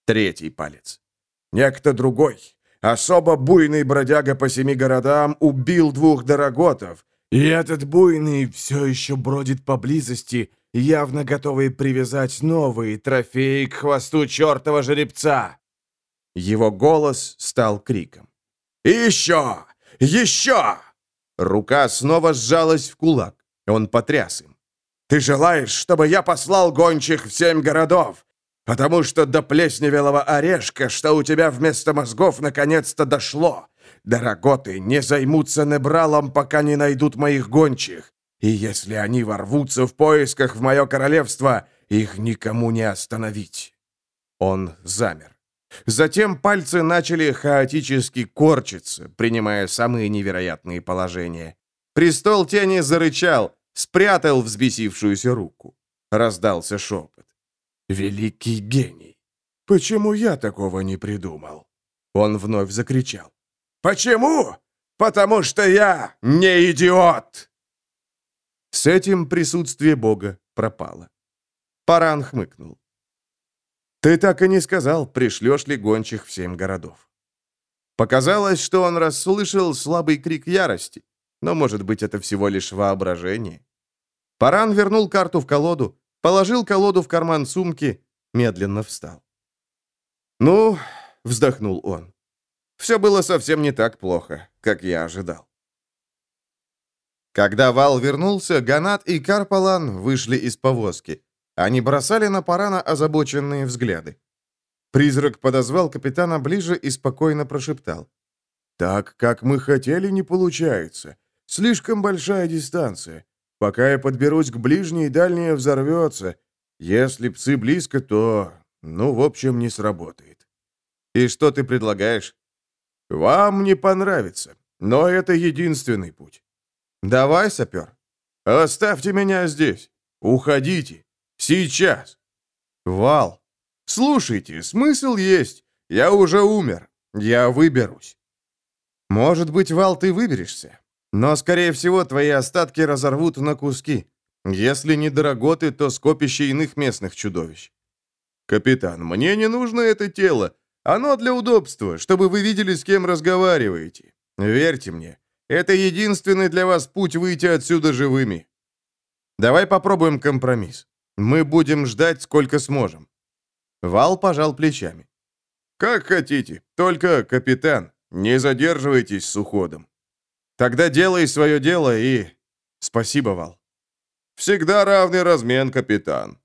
Третий палец. Некто другой, особо буйный бродяга по семи городам, убил двух дороготов, и этот буйный все еще бродит поблизости, явно готовый привязать новые трофеи к хвосту чертова жеребца. Его голос стал криком. «Еще! Еще!» Рука снова сжалась в кулак. Он потряс им. «Ты желаешь, чтобы я послал гончих в семь городов? Потому что до плесневелого орешка, что у тебя вместо мозгов наконец-то дошло. Дороготы не займутся небралом, пока не найдут моих гончих. И если они ворвутся в поисках в мое королевство, их никому не остановить». Он замер. Затем пальцы начали хаотически корчиться, принимая самые невероятные положения. Престол тени зарычал, спрятал взбесившуюся руку. Раздался шепот. «Великий гений! Почему я такого не придумал?» Он вновь закричал. «Почему? Потому что я не идиот!» С этим присутствие Бога пропало. Паран хмыкнул. «Ты так и не сказал, пришлешь ли гончих в семь городов». Показалось, что он расслышал слабый крик ярости, но, может быть, это всего лишь воображение. Паран вернул карту в колоду, положил колоду в карман сумки, медленно встал. «Ну», — вздохнул он, — «все было совсем не так плохо, как я ожидал». Когда Вал вернулся, Ганат и Карпалан вышли из повозки. Они бросали на Парана озабоченные взгляды. Призрак подозвал капитана ближе и спокойно прошептал. «Так, как мы хотели, не получается. Слишком большая дистанция. Пока я подберусь к ближней, дальняя взорвется. Если псы близко, то, ну, в общем, не сработает. И что ты предлагаешь? Вам не понравится, но это единственный путь. Давай, сапер. Оставьте меня здесь. Уходите. Сейчас. Вал. Слушайте, смысл есть. Я уже умер. Я выберусь. Может быть, Вал, ты выберешься. Но, скорее всего, твои остатки разорвут на куски. Если не дороготы, то скопище иных местных чудовищ. Капитан, мне не нужно это тело. Оно для удобства, чтобы вы видели, с кем разговариваете. Верьте мне, это единственный для вас путь выйти отсюда живыми. Давай попробуем компромисс. Мы будем ждать, сколько сможем. Вал пожал плечами. Как хотите, только, капитан, не задерживайтесь с уходом. Тогда делай свое дело и... Спасибо, Вал. Всегда равный размен, капитан.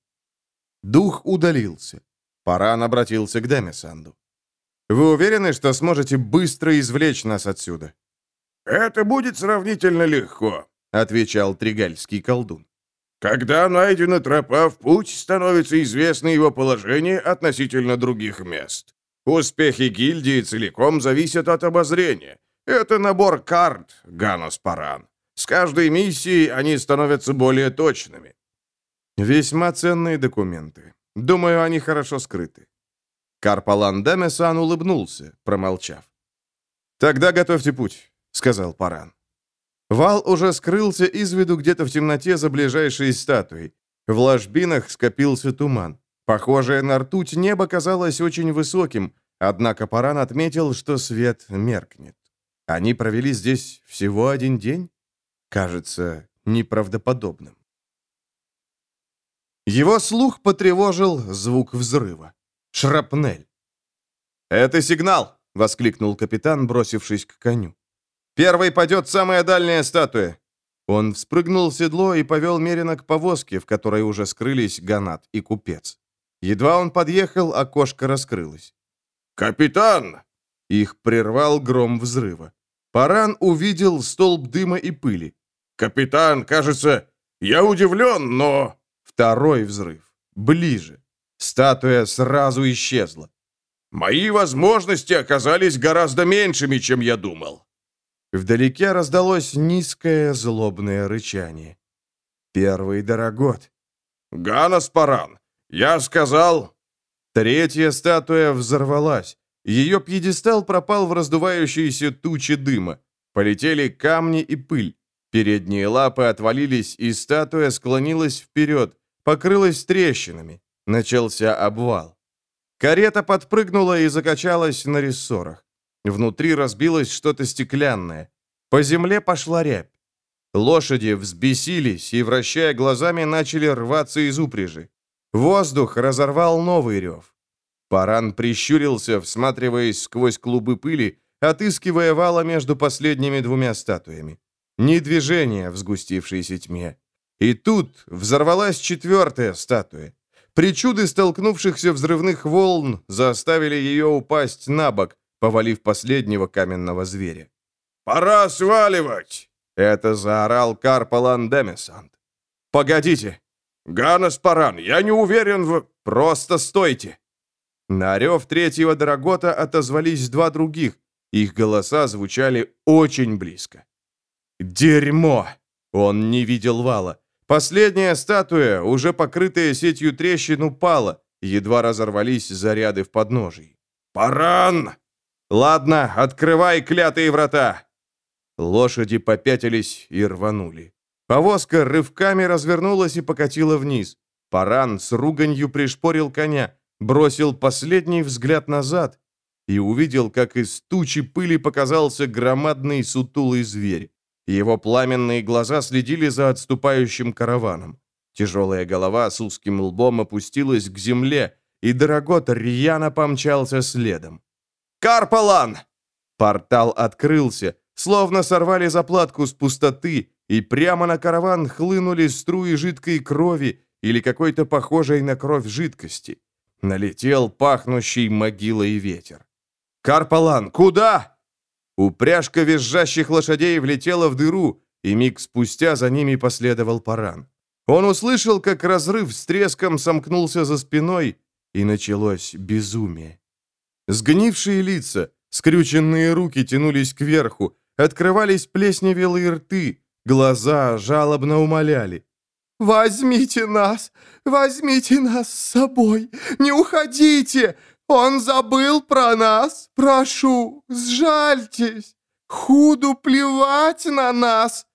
Дух удалился. Паран обратился к Демисанду. «Вы уверены, что сможете быстро извлечь нас отсюда?» «Это будет сравнительно легко», — отвечал тригальский колдун. «Когда найдена тропа в путь, становится известно его положение относительно других мест. Успехи гильдии целиком зависят от обозрения. Это набор карт, Ганос Паран. С каждой миссией они становятся более точными. Весьма ценные документы. Думаю, они хорошо скрыты. Карпалан Демесан улыбнулся, промолчав. «Тогда готовьте путь», — сказал Паран. Вал уже скрылся из виду где-то в темноте за ближайшей статуей. В ложбинах скопился туман. Похожее на ртуть небо казалось очень высоким, однако Паран отметил, что свет меркнет. Они провели здесь всего один день? Кажется неправдоподобным. Его слух потревожил звук взрыва. Шрапнель. «Это сигнал!» — воскликнул капитан, бросившись к коню. «Первой падет самая дальняя статуя!» Он вспрыгнул в седло и повел Мерина к повозке, в которой уже скрылись Ганат и купец. Едва он подъехал, окошко раскрылось. «Капитан!» Их прервал гром взрыва. Паран увидел столб дыма и пыли. «Капитан, кажется, я удивлен, но...» Второй взрыв. Ближе. Статуя сразу исчезла. «Мои возможности оказались гораздо меньшими, чем я думал». Вдалеке раздалось низкое злобное рычание. Первый дорогот. «Ганас Паран, я сказал...» Третья статуя взорвалась. Ее пьедестал пропал в раздувающиеся тучи дыма. Полетели камни и пыль. Передние лапы отвалились, и статуя склонилась вперед, покрылась трещинами. Начался обвал. Карета подпрыгнула и закачалась на рессорах. Внутри разбилось что-то стеклянное. По земле пошла рябь. Лошади взбесились и, вращая глазами, начали рваться из упряжи. Воздух разорвал новый рев. Паран прищурился, всматриваясь сквозь клубы пыли, отыскивая вала между последними двумя статуями. Ни движения в сгустившейся тьме. И тут взорвалась четвертая статуя. Причуды столкнувшихся взрывных волн заставили ее упасть на бок, повалив последнего каменного зверя. «Пора сваливать!» — это заорал Карпалан Демесант. «Погодите!» «Ганас Паран, я не уверен в...» «Просто стойте!» На рев третьего Дорогота отозвались два других. Их голоса звучали очень близко. «Дерьмо!» Он не видел вала. Последняя статуя, уже покрытая сетью трещин, упала. Едва разорвались заряды в подножии. «Паран!» «Ладно, открывай клятые врата!» Лошади попятились и рванули. Повозка рывками развернулась и покатила вниз. Паран с руганью пришпорил коня, бросил последний взгляд назад и увидел, как из тучи пыли показался громадный сутулый зверь. Его пламенные глаза следили за отступающим караваном. Тяжелая голова с узким лбом опустилась к земле, и Дорогот рьяно помчался следом. «Карпалан!» Портал открылся, словно сорвали заплатку с пустоты, и прямо на караван хлынули струи жидкой крови или какой-то похожей на кровь жидкости. Налетел пахнущий могилой ветер. «Карпалан, куда?» Упряжка визжащих лошадей влетела в дыру, и миг спустя за ними последовал паран. Он услышал, как разрыв с треском сомкнулся за спиной, и началось безумие. Сгнившие лица, скрюченные руки тянулись кверху, открывались плесневелые рты, глаза жалобно умоляли. «Возьмите нас! Возьмите нас с собой! Не уходите! Он забыл про нас! Прошу, сжальтесь! Худу плевать на нас!»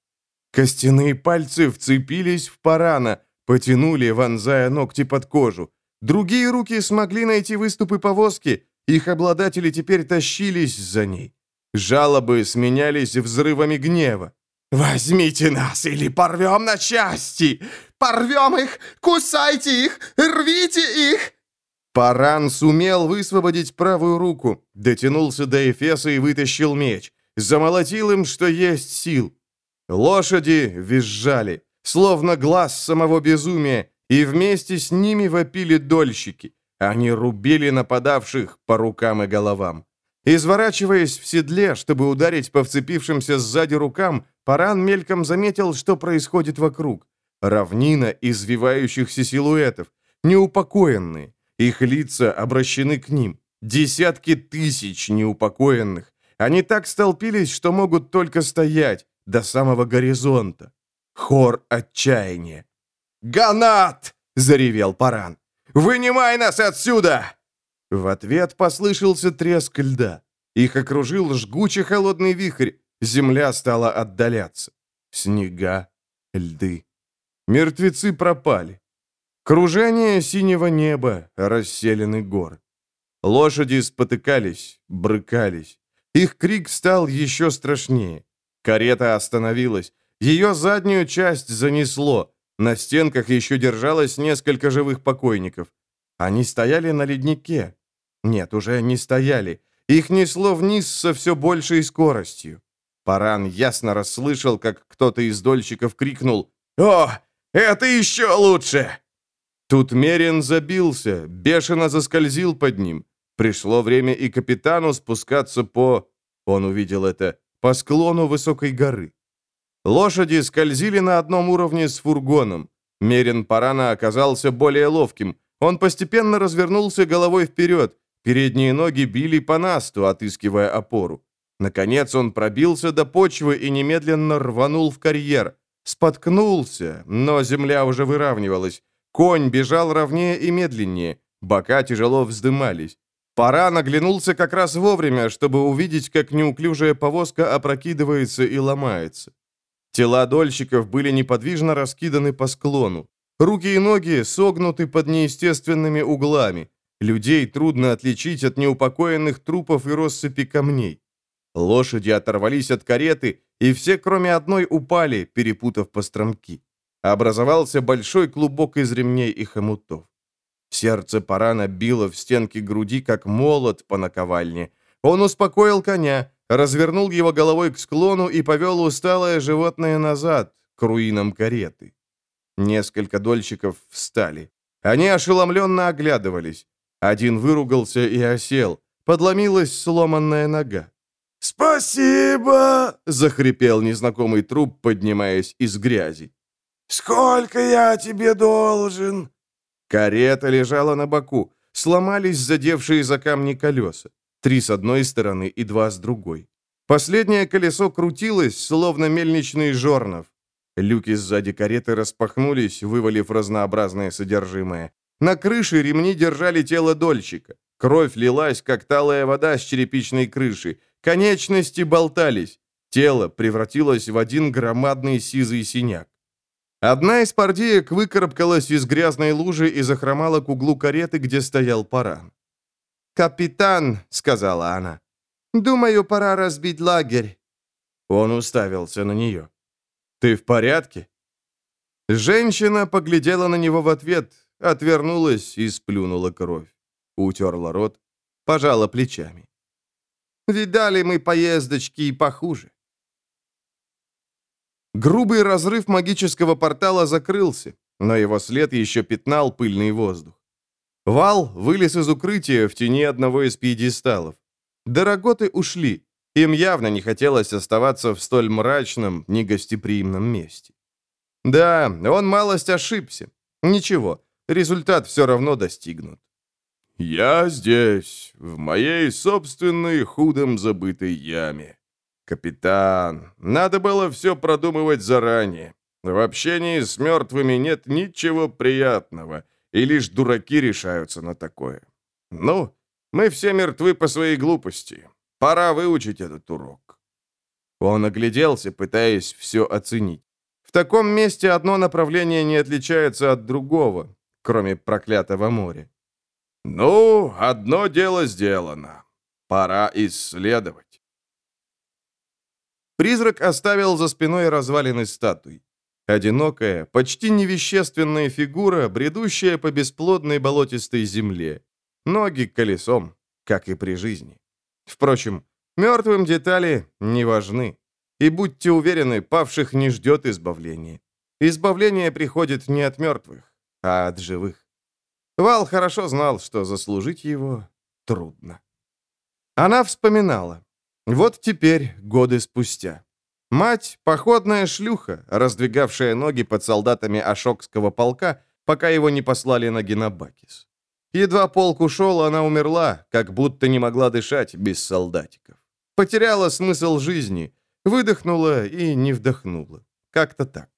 Костяные пальцы вцепились в парана, потянули, вонзая ногти под кожу. Другие руки смогли найти выступы повозки, их обладатели теперь тащились за ней. Жалобы сменялись взрывами гнева. «Возьмите нас или порвем на части! Порвем их! Кусайте их! Рвите их!» Паран сумел высвободить правую руку, дотянулся до Эфеса и вытащил меч. Замолотил им, что есть сил. Лошади визжали, словно глаз самого безумия, и вместе с ними вопили дольщики. Они рубили нападавших по рукам и головам. Изворачиваясь в седле, чтобы ударить по вцепившимся сзади рукам, Паран мельком заметил, что происходит вокруг. Равнина извивающихся силуэтов, неупокоенные. Их лица обращены к ним. Десятки тысяч неупокоенных. Они так столпились, что могут только стоять до самого горизонта. Хор отчаяния. «Ганат!» — заревел Паран. «Вынимай нас отсюда!» В ответ послышался треск льда. Их окружил жгучий холодный вихрь. Земля стала отдаляться. Снега, льды. Мертвецы пропали. Кружение синего неба, расселены гор. Лошади спотыкались, брыкались. Их крик стал еще страшнее. Карета остановилась. Ее заднюю часть занесло. На стенках еще держалось несколько живых покойников. Они стояли на леднике. Нет, уже не стояли. Их несло вниз со все большей скоростью. Паран ясно расслышал, как кто-то из дольщиков крикнул «О, это еще лучше!» Тут Мерин забился, бешено заскользил под ним. Пришло время и капитану спускаться по... Он увидел это по склону высокой горы. Лошади скользили на одном уровне с фургоном. Мерин Парана оказался более ловким. Он постепенно развернулся головой вперед. Передние ноги били по насту, отыскивая опору. Наконец он пробился до почвы и немедленно рванул в карьер. Споткнулся, но земля уже выравнивалась. Конь бежал ровнее и медленнее. Бока тяжело вздымались. Пора наглянулся как раз вовремя, чтобы увидеть, как неуклюжая повозка опрокидывается и ломается. Тела дольщиков были неподвижно раскиданы по склону. Руки и ноги согнуты под неестественными углами. Людей трудно отличить от неупокоенных трупов и россыпи камней. Лошади оторвались от кареты, и все, кроме одной, упали, перепутав постромки. Образовался большой клубок из ремней и хомутов. Сердце Парана било в стенки груди, как молот по наковальне. Он успокоил коня, развернул его головой к склону и повел усталое животное назад, к руинам кареты. Несколько дольщиков встали. Они ошеломленно оглядывались. Один выругался и осел. Подломилась сломанная нога. «Спасибо!» — захрипел незнакомый труп, поднимаясь из грязи. «Сколько я тебе должен?» Карета лежала на боку. Сломались задевшие за камни колеса. Три с одной стороны и два с другой. Последнее колесо крутилось, словно мельничный жорнов. Люки сзади кареты распахнулись, вывалив разнообразное содержимое. На крыше ремни держали тело дольщика. Кровь лилась, как талая вода с черепичной крыши. Конечности болтались. Тело превратилось в один громадный сизый синяк. Одна из пардеек выкарабкалась из грязной лужи и захромала к углу кареты, где стоял паран. «Капитан», — сказала она, — «думаю, пора разбить лагерь». Он уставился на нее. «Ты в порядке?» Женщина поглядела на него в ответ, отвернулась и сплюнула кровь. Утерла рот, пожала плечами. «Видали мы поездочки и похуже. Грубый разрыв магического портала закрылся, но его след еще пятнал пыльный воздух. Вал вылез из укрытия в тени одного из пьедесталов. Дороготы ушли. Им явно не хотелось оставаться в столь мрачном, негостеприимном месте. Да, он малость ошибся. Ничего, результат все равно достигнут. «Я здесь, в моей собственной худом забытой яме», «Капитан, надо было все продумывать заранее. В общении с мертвыми нет ничего приятного, и лишь дураки решаются на такое. Ну, мы все мертвы по своей глупости. Пора выучить этот урок». Он огляделся, пытаясь все оценить. В таком месте одно направление не отличается от другого, кроме проклятого моря. «Ну, одно дело сделано. Пора исследовать». Призрак оставил за спиной развалины статуй. Одинокая, почти невещественная фигура, бредущая по бесплодной болотистой земле. Ноги колесом, как и при жизни. Впрочем, мертвым детали не важны. И будьте уверены, павших не ждет избавления. Избавление приходит не от мертвых, а от живых. Вал хорошо знал, что заслужить его трудно. Она вспоминала. Вот теперь, годы спустя. Мать — походная шлюха, раздвигавшая ноги под солдатами Ашокского полка, пока его не послали на Геннабакис. Едва полк ушел, она умерла, как будто не могла дышать без солдатиков. Потеряла смысл жизни, выдохнула и не вдохнула. Как-то так.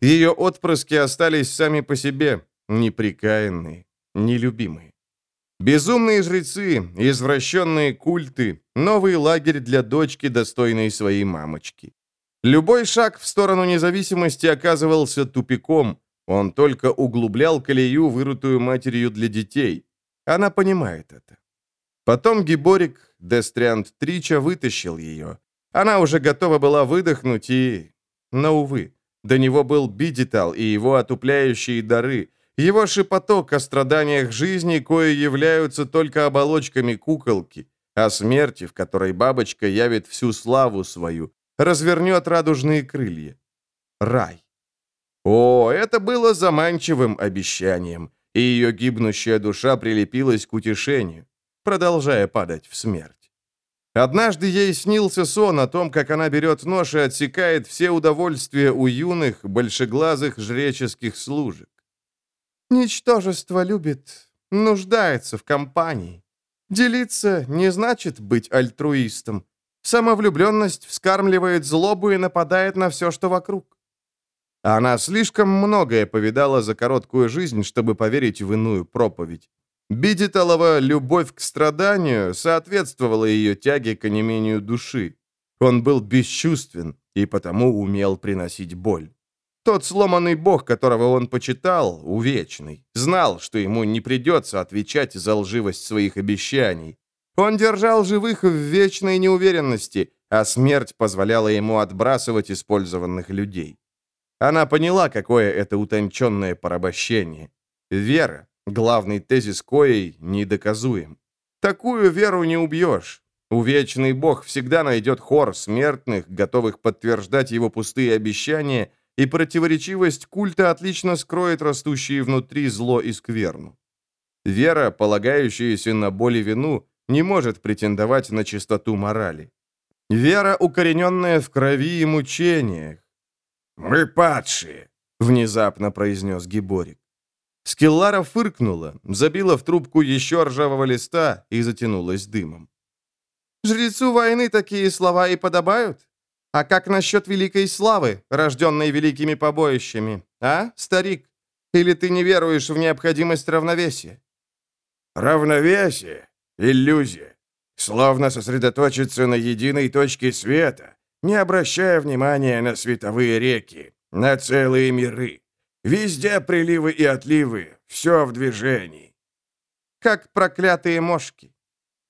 Ее отпрыски остались сами по себе, неприкаянные, нелюбимые. Безумные жрецы, извращенные культы, новый лагерь для дочки, достойной своей мамочки. Любой шаг в сторону независимости оказывался тупиком, он только углублял колею, вырытую матерью для детей. Она понимает это. Потом Гиборик, Дестриант Трича, вытащил ее. Она уже готова была выдохнуть и... Но, увы, до него был Бидитал и его отупляющие дары, его шепоток о страданиях жизни, кое являются только оболочками куколки, о смерти, в которой бабочка явит всю славу свою, развернет радужные крылья. Рай. О, это было заманчивым обещанием, и ее гибнущая душа прилепилась к утешению, продолжая падать в смерть. Однажды ей снился сон о том, как она берет нож и отсекает все удовольствия у юных, большеглазых жреческих служек. Ничтожество любит, нуждается в компании. Делиться не значит быть альтруистом. Самовлюбленность вскармливает злобу и нападает на все, что вокруг. Она слишком многое повидала за короткую жизнь, чтобы поверить в иную проповедь. Бидиталова любовь к страданию соответствовала ее тяге к онемению души. Он был бесчувствен и потому умел приносить боль. Тот сломанный бог, которого он почитал, увечный, знал, что ему не придется отвечать за лживость своих обещаний. Он держал живых в вечной неуверенности, а смерть позволяла ему отбрасывать использованных людей. Она поняла, какое это утонченное порабощение. Вера, главный тезис коей, недоказуем. Такую веру не убьешь. Увечный бог всегда найдет хор смертных, готовых подтверждать его пустые обещания, и противоречивость культа отлично скроет растущие внутри зло и скверну. Вера, полагающаяся на боль и вину, не может претендовать на чистоту морали. Вера, укорененная в крови и мучениях. «Мы падшие», — внезапно произнес Гиборик. Скеллара фыркнула, забила в трубку еще ржавого листа и затянулась дымом. «Жрецу войны такие слова и подобают? А как насчет великой славы, рожденной великими побоищами, а, старик? Или ты не веруешь в необходимость равновесия?» «Равновесие? Иллюзия. Словно сосредоточиться на единой точке света, не обращая внимания на световые реки, на целые миры. Везде приливы и отливы, все в движении. Как проклятые мошки.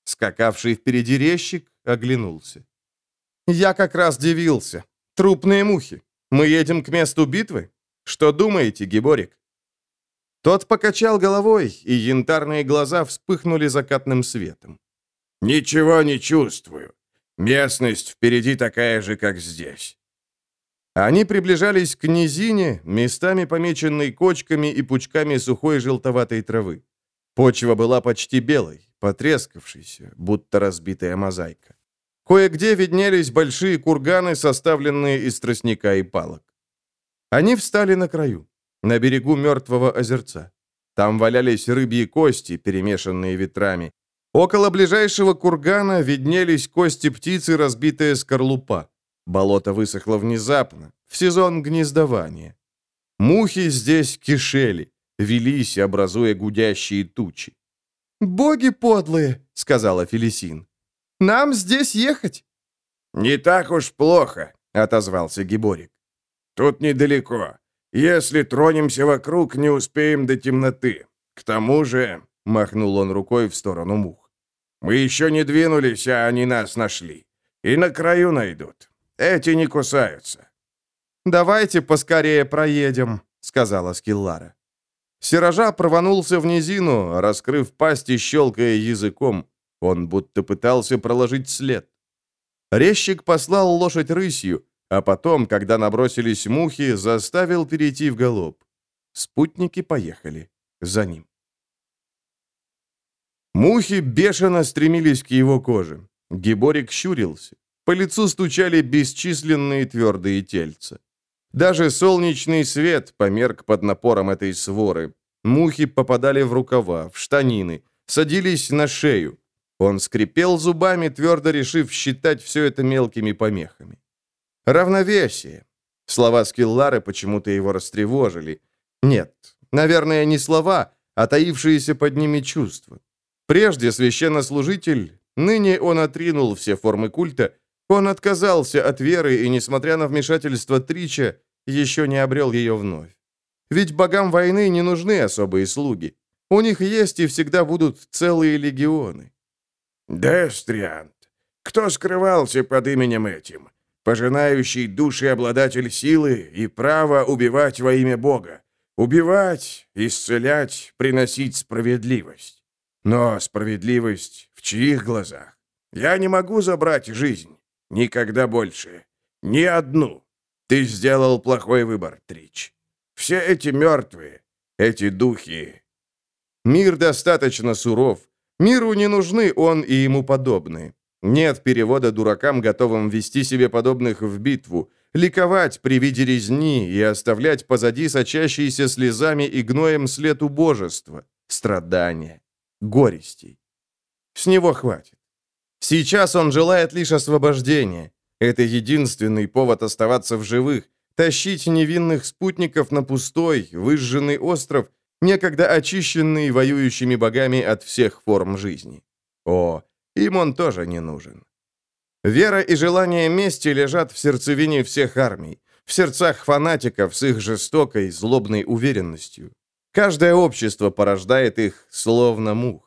Скакавший впереди резчик оглянулся. Я как раз дивился. Трупные мухи. Мы едем к месту битвы? Что думаете, Гиборик? Тот покачал головой, и янтарные глаза вспыхнули закатным светом. «Ничего не чувствую. Местность впереди такая же, как здесь. Они приближались к низине, местами помеченной кочками и пучками сухой желтоватой травы. Почва была почти белой, потрескавшейся, будто разбитая мозаика. Кое-где виднелись большие курганы, составленные из тростника и палок. Они встали на краю, на берегу мертвого озерца. Там валялись рыбьи кости, перемешанные ветрами. Около ближайшего кургана виднелись кости птицы, разбитая скорлупа. Болото высохло внезапно, в сезон гнездования. Мухи здесь кишели, велись, образуя гудящие тучи. «Боги подлые!» — сказала Фелисин. «Нам здесь ехать?» «Не так уж плохо», — отозвался Гиборик. «Тут недалеко. Если тронемся вокруг, не успеем до темноты. К тому же...» — махнул он рукой в сторону мух. «Мы еще не двинулись, а они нас нашли. И на краю найдут. Эти не кусаются». «Давайте поскорее проедем», — сказала Скиллара. Сирожа прованулся в низину, раскрыв пасть и щелкая языком. Он будто пытался проложить след. Резчик послал лошадь рысью, а потом, когда набросились мухи, заставил перейти в галоп. Спутники поехали за ним. Мухи бешено стремились к его коже. Гиборик щурился. По лицу стучали бесчисленные твердые тельца. Даже солнечный свет померк под напором этой своры. Мухи попадали в рукава, в штанины, садились на шею. Он скрипел зубами, твердо решив считать все это мелкими помехами. Равновесие. Слова Скиллары почему-то его растревожили. Нет, наверное, не слова, а таившиеся под ними чувства. Прежде священнослужитель, ныне он отринул все формы культа, он отказался от веры и, несмотря на вмешательство Трича, еще не обрел ее вновь. Ведь богам войны не нужны особые слуги. У них есть и всегда будут целые легионы. Дестриант. Кто скрывался под именем этим? Пожинающий души обладатель силы и права убивать во имя Бога. Убивать, исцелять, приносить справедливость. Но справедливость в чьих глазах? Я не могу забрать жизнь. Никогда больше. Ни одну. Ты сделал плохой выбор, Трич. Все эти мертвые, эти духи. Мир достаточно суров. Миру не нужны он и ему подобные. Нет перевода дуракам, готовым вести себе подобных в битву, ликовать при виде резни и оставлять позади сочащиеся слезами и гноем след убожества, страдания, горестей. С него хватит. Сейчас он желает лишь освобождения. Это единственный повод оставаться в живых, тащить невинных спутников на пустой, выжженный остров, некогда очищенный воюющими богами от всех форм жизни. О, им он тоже не нужен. Вера и желание мести лежат в сердцевине всех армий. в сердцах фанатиков с их жестокой, злобной уверенностью. Каждое общество порождает их, словно мух.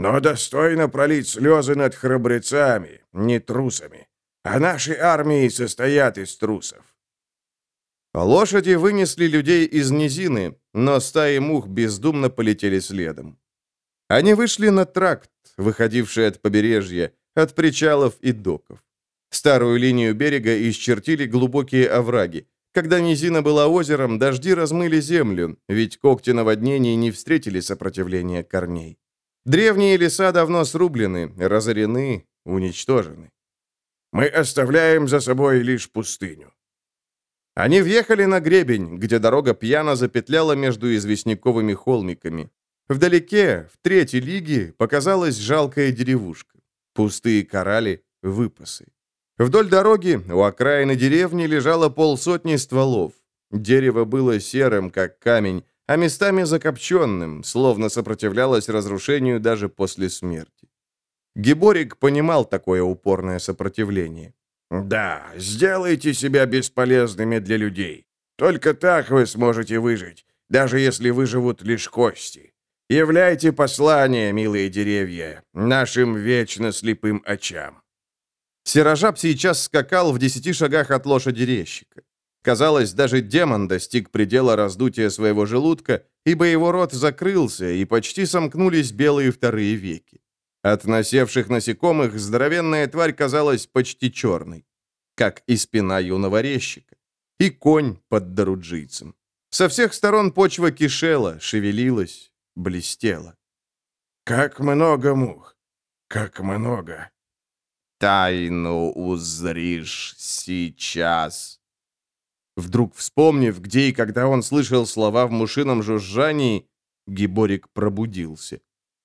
Но достойно пролить слезы над храбрецами, не трусами. А наши армии состоят из трусов. Лошади вынесли людей из низины, но стаи мух бездумно полетели следом. Они вышли на тракт, выходивший от побережья, от причалов и доков. Старую линию берега исчертили глубокие овраги. Когда низина была озером, дожди размыли землю, ведь когти наводнений не встретили сопротивления корней. Древние леса давно срублены, разорены, уничтожены. Мы оставляем за собой лишь пустыню. Они въехали на гребень, где дорога пьяно запетляла между известняковыми холмиками. Вдалеке, в третьей лиге, показалась жалкая деревушка. Пустые корали, выпасы. Вдоль дороги у окраины деревни лежало полсотни стволов. Дерево было серым, как камень, а местами закопченным, словно сопротивлялось разрушению даже после смерти. Гиборик понимал такое упорное сопротивление. «Да, сделайте себя бесполезными для людей. Только так вы сможете выжить, даже если выживут лишь кости. Являйте послание, милые деревья, нашим вечно слепым очам. Серожаб сейчас скакал в десяти шагах от лошади резчика. Казалось, даже демон достиг предела раздутия своего желудка, ибо его рот закрылся, и почти сомкнулись белые вторые веки. От насевших насекомых здоровенная тварь казалась почти черной, как и спина юного резчика, и конь под доруджийцем. Со всех сторон почва кишела, шевелилась, блестела. «Как много мух! Как много!» тайну узришь сейчас». Вдруг вспомнив, где и когда он слышал слова в мушином жужжании, Гиборик пробудился.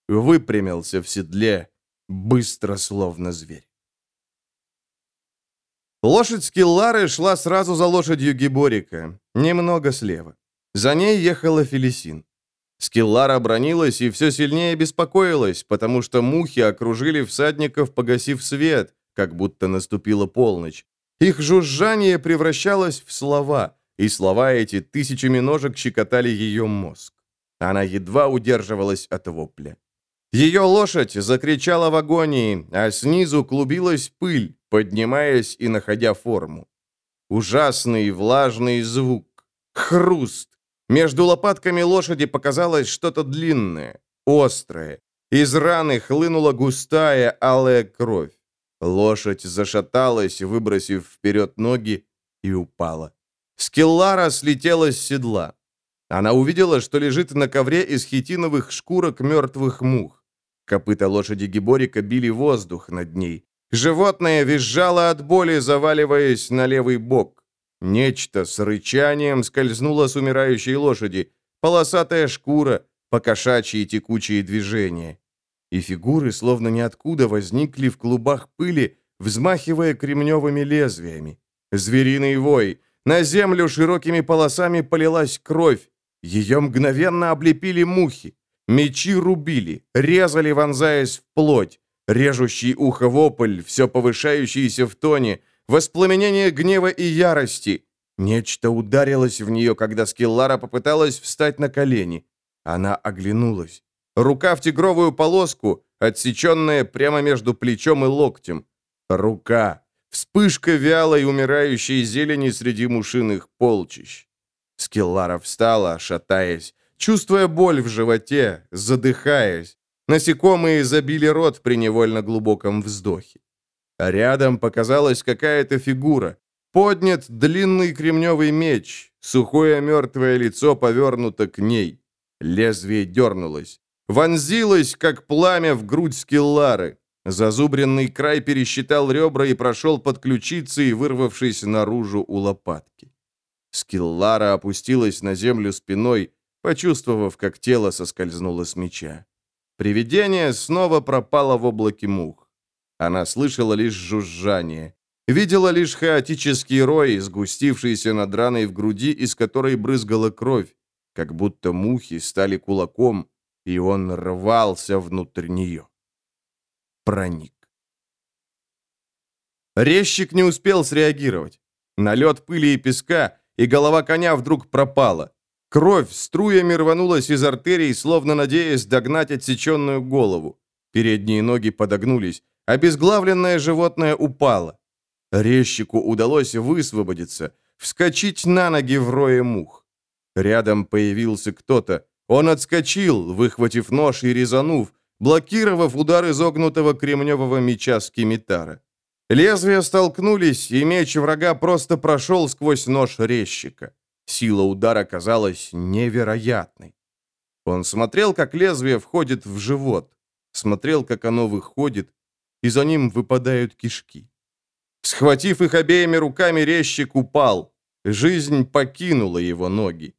Выпрямился в седле, быстро, словно зверь. Лошадь Скиллары шла сразу за лошадью Гиборика, немного слева. За ней ехала Фелисин. Скиллара бронилась и все сильнее беспокоилась, потому что мухи окружили всадников, погасив свет, как будто наступила полночь. Их жужжание превращалось в слова, и слова эти тысячами ножек щекотали ее мозг. Она едва удерживалась от вопля. Ее лошадь закричала в агонии, а снизу клубилась пыль, поднимаясь и находя форму. Ужасный влажный звук. Хруст. Между лопатками лошади показалось что-то длинное, острое. Из раны хлынула густая алая кровь. Лошадь зашаталась, выбросив вперед ноги, и упала. Скеллара слетела с седла. Она увидела, что лежит на ковре из хитиновых шкурок мертвых мух. Копыта лошади Гиборика били воздух над ней. Животное визжало от боли, заваливаясь на левый бок. Нечто с рычанием скользнуло с умирающей лошади. Полосатая шкура, покошачьи текучие движения. И фигуры, словно ниоткуда, возникли в клубах пыли, взмахивая кремневыми лезвиями. Звериный вой. На землю широкими полосами полилась кровь. Ее мгновенно облепили мухи. Мечи рубили, резали, вонзаясь в плоть. Режущий ухо вопль, все повышающийся в тоне — воспламенение гнева и ярости. Нечто ударилось в нее, когда Скиллара попыталась встать на колени. Она оглянулась. Рука в тигровую полоску, отсеченная прямо между плечом и локтем. Рука. Вспышка вялой умирающей зелени среди мушиных полчищ. Скиллара встала, шатаясь, чувствуя боль в животе, задыхаясь. Насекомые забили рот при невольно глубоком вздохе. Рядом показалась какая-то фигура. Поднят длинный кремневый меч. Сухое мертвое лицо повернуто к ней. Лезвие дернулось. Вонзилось, как пламя, в грудь скиллары. Зазубренный край пересчитал ребра и прошел под ключицей, вырвавшись наружу у лопатки. Скиллара опустилась на землю спиной, почувствовав, как тело соскользнуло с меча. Привидение снова пропало в облаке мух. Она слышала лишь жужжание. Видела лишь хаотический рой, сгустившийся над раной в груди, из которой брызгала кровь, как будто мухи стали кулаком, и он рвался внутрь нее. Проник. Резчик не успел среагировать. Налет пыли и песка, и голова коня вдруг пропала. Кровь струями рванулась из артерий, словно надеясь догнать отсеченную голову. Передние ноги подогнулись. Обезглавленное животное упало. Резчику удалось высвободиться, вскочить на ноги в рое мух. Рядом появился кто-то. Он отскочил, выхватив нож и резанув, блокировав удар изогнутого кремневого меча скимитара. Лезвия столкнулись, и меч врага просто прошел сквозь нож резчика. Сила удара казалась невероятной. Он смотрел, как лезвие входит в живот, смотрел, как оно выходит, и за ним выпадают кишки. Схватив их обеими руками, резчик упал. Жизнь покинула его ноги.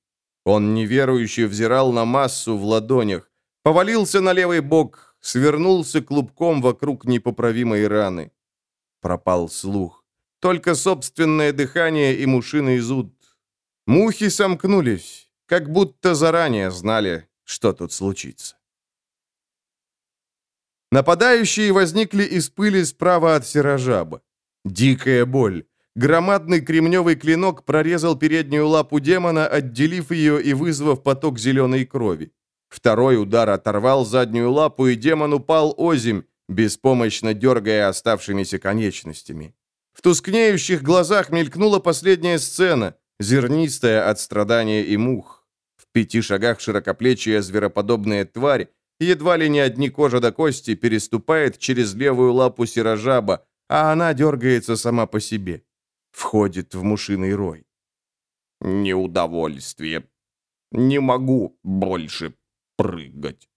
Он неверующе взирал на массу в ладонях, повалился на левый бок, свернулся клубком вокруг непоправимой раны. Пропал слух. Только собственное дыхание и мушиный зуд. Мухи сомкнулись, как будто заранее знали, что тут случится. Нападающие возникли из пыли справа от Сирожаба. Дикая боль. Громадный кремневый клинок прорезал переднюю лапу демона, отделив ее и вызвав поток зеленой крови. Второй удар оторвал заднюю лапу, и демон упал озимь, беспомощно дергая оставшимися конечностями. В тускнеющих глазах мелькнула последняя сцена, зернистая от страдания и мух. В пяти шагах широкоплечья звероподобная тварь, едва ли не одни кожа до кости, переступает через левую лапу сирожаба, а она дергается сама по себе. Входит в мушиный рой. Неудовольствие. Не могу больше прыгать.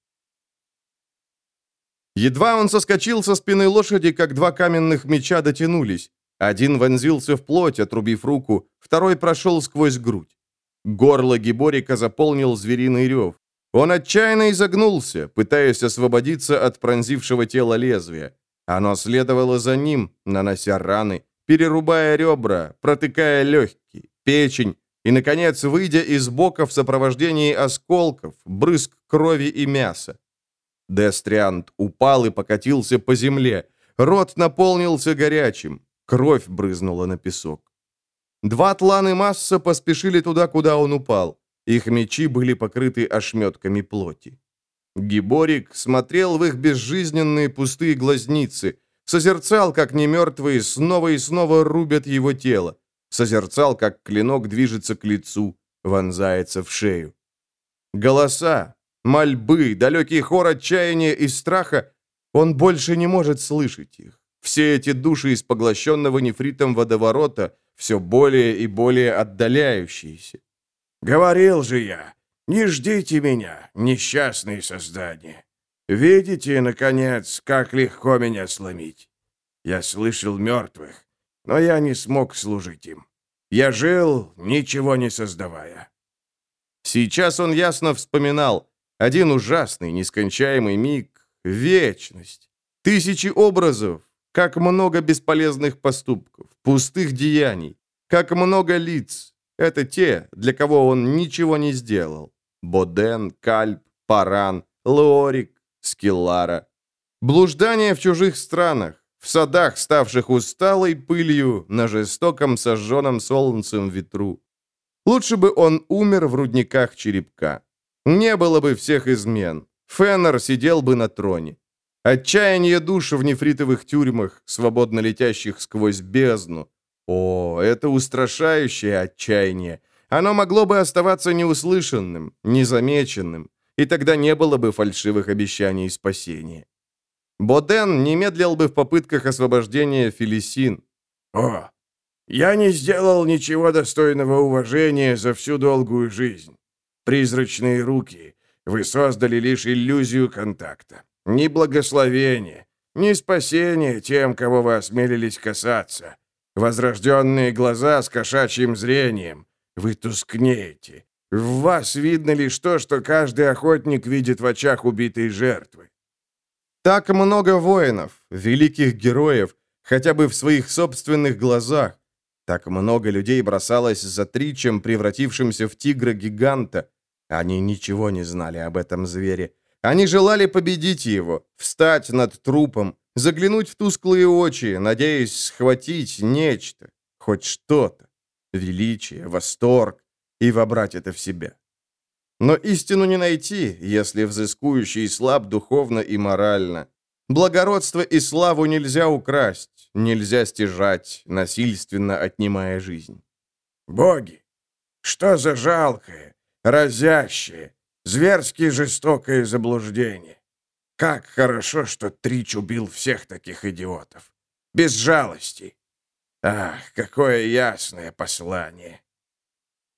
Едва он соскочил со спины лошади, как два каменных меча дотянулись. Один вонзился в плоть, отрубив руку, второй прошел сквозь грудь. Горло Гиборика заполнил звериный рев. Он отчаянно изогнулся, пытаясь освободиться от пронзившего тела лезвия. Оно следовало за ним, нанося раны, перерубая ребра, протыкая легкие, печень и, наконец, выйдя из бока в сопровождении осколков, брызг крови и мяса. Дестриант упал и покатился по земле. Рот наполнился горячим. Кровь брызнула на песок. Два тланы масса поспешили туда, куда он упал. Их мечи были покрыты ошметками плоти. Гиборик смотрел в их безжизненные пустые глазницы, созерцал, как немертвые снова и снова рубят его тело, созерцал, как клинок движется к лицу, вонзается в шею. Голоса, мольбы, далекий хор отчаяния и страха, он больше не может слышать их. Все эти души из поглощенного нефритом водоворота, все более и более отдаляющиеся. «Говорил же я, не ждите меня, несчастные создания. Видите, наконец, как легко меня сломить? Я слышал мертвых, но я не смог служить им. Я жил, ничего не создавая. Сейчас он ясно вспоминал один ужасный, нескончаемый миг, вечность, тысячи образов, как много бесполезных поступков, пустых деяний, как много лиц. Это те, для кого он ничего не сделал. Боден, Кальп, Паран, Лорик, Скиллара. Блуждание в чужих странах, в садах, ставших усталой пылью на жестоком сожженном солнцем ветру. Лучше бы он умер в рудниках черепка. Не было бы всех измен. Феннер сидел бы на троне. Отчаяние душ в нефритовых тюрьмах, свободно летящих сквозь бездну. О, это устрашающее отчаяние. Оно могло бы оставаться неуслышанным, незамеченным, и тогда не было бы фальшивых обещаний спасения. Боден не медлил бы в попытках освобождения Филисин. «О, я не сделал ничего достойного уважения за всю долгую жизнь. Призрачные руки, вы создали лишь иллюзию контакта. Ни благословения, ни спасения тем, кого вы осмелились касаться. Возрожденные глаза с кошачьим зрением, вы тускнеете. В вас видно лишь то, что каждый охотник видит в очах убитой жертвы. Так много воинов, великих героев, хотя бы в своих собственных глазах. Так много людей бросалось за Тричем, превратившимся в тигра-гиганта. Они ничего не знали об этом звере. Они желали победить его, встать над трупом, заглянуть в тусклые очи, надеясь схватить нечто, хоть что-то. величие, восторг и вобрать это в себя. Но истину не найти, если взыскующий слаб духовно и морально. Благородство и славу нельзя украсть, нельзя стяжать, насильственно отнимая жизнь. Боги, что за жалкое, разящее, зверски жестокое заблуждение. Как хорошо, что Трич убил всех таких идиотов. Без жалости. Ах, какое ясное послание.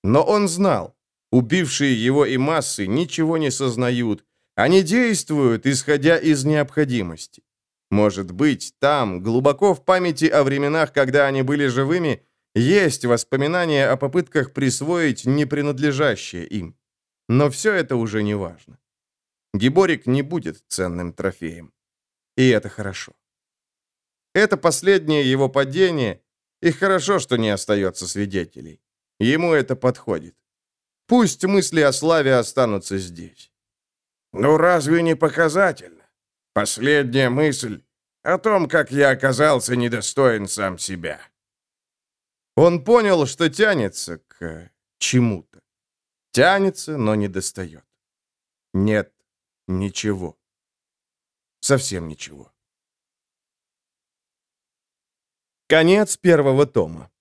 Но он знал, убившие его и массы ничего не сознают, они действуют, исходя из необходимости. Может быть, там, глубоко в памяти о временах, когда они были живыми, есть воспоминания о попытках присвоить непринадлежащее им. Но все это уже не важно. Гиборик не будет ценным трофеем. И это хорошо. Это последнее его падение, и хорошо, что не остается свидетелей. Ему это подходит. Пусть мысли о славе останутся здесь. Ну разве не показательно? Последняя мысль о том, как я оказался недостоин сам себя. Он понял, что тянется к чему-то. Тянется, но не достает. Нет ничего. Совсем ничего. Конец первого тома.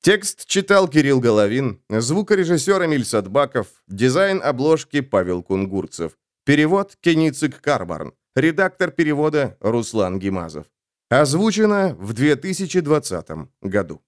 Текст читал Кирилл Головин, звукорежиссер Эмиль Садбаков, дизайн обложки Павел Кунгурцев, перевод Кеницик Карбарн, редактор перевода Руслан Гимазов. Озвучено в 2020 году.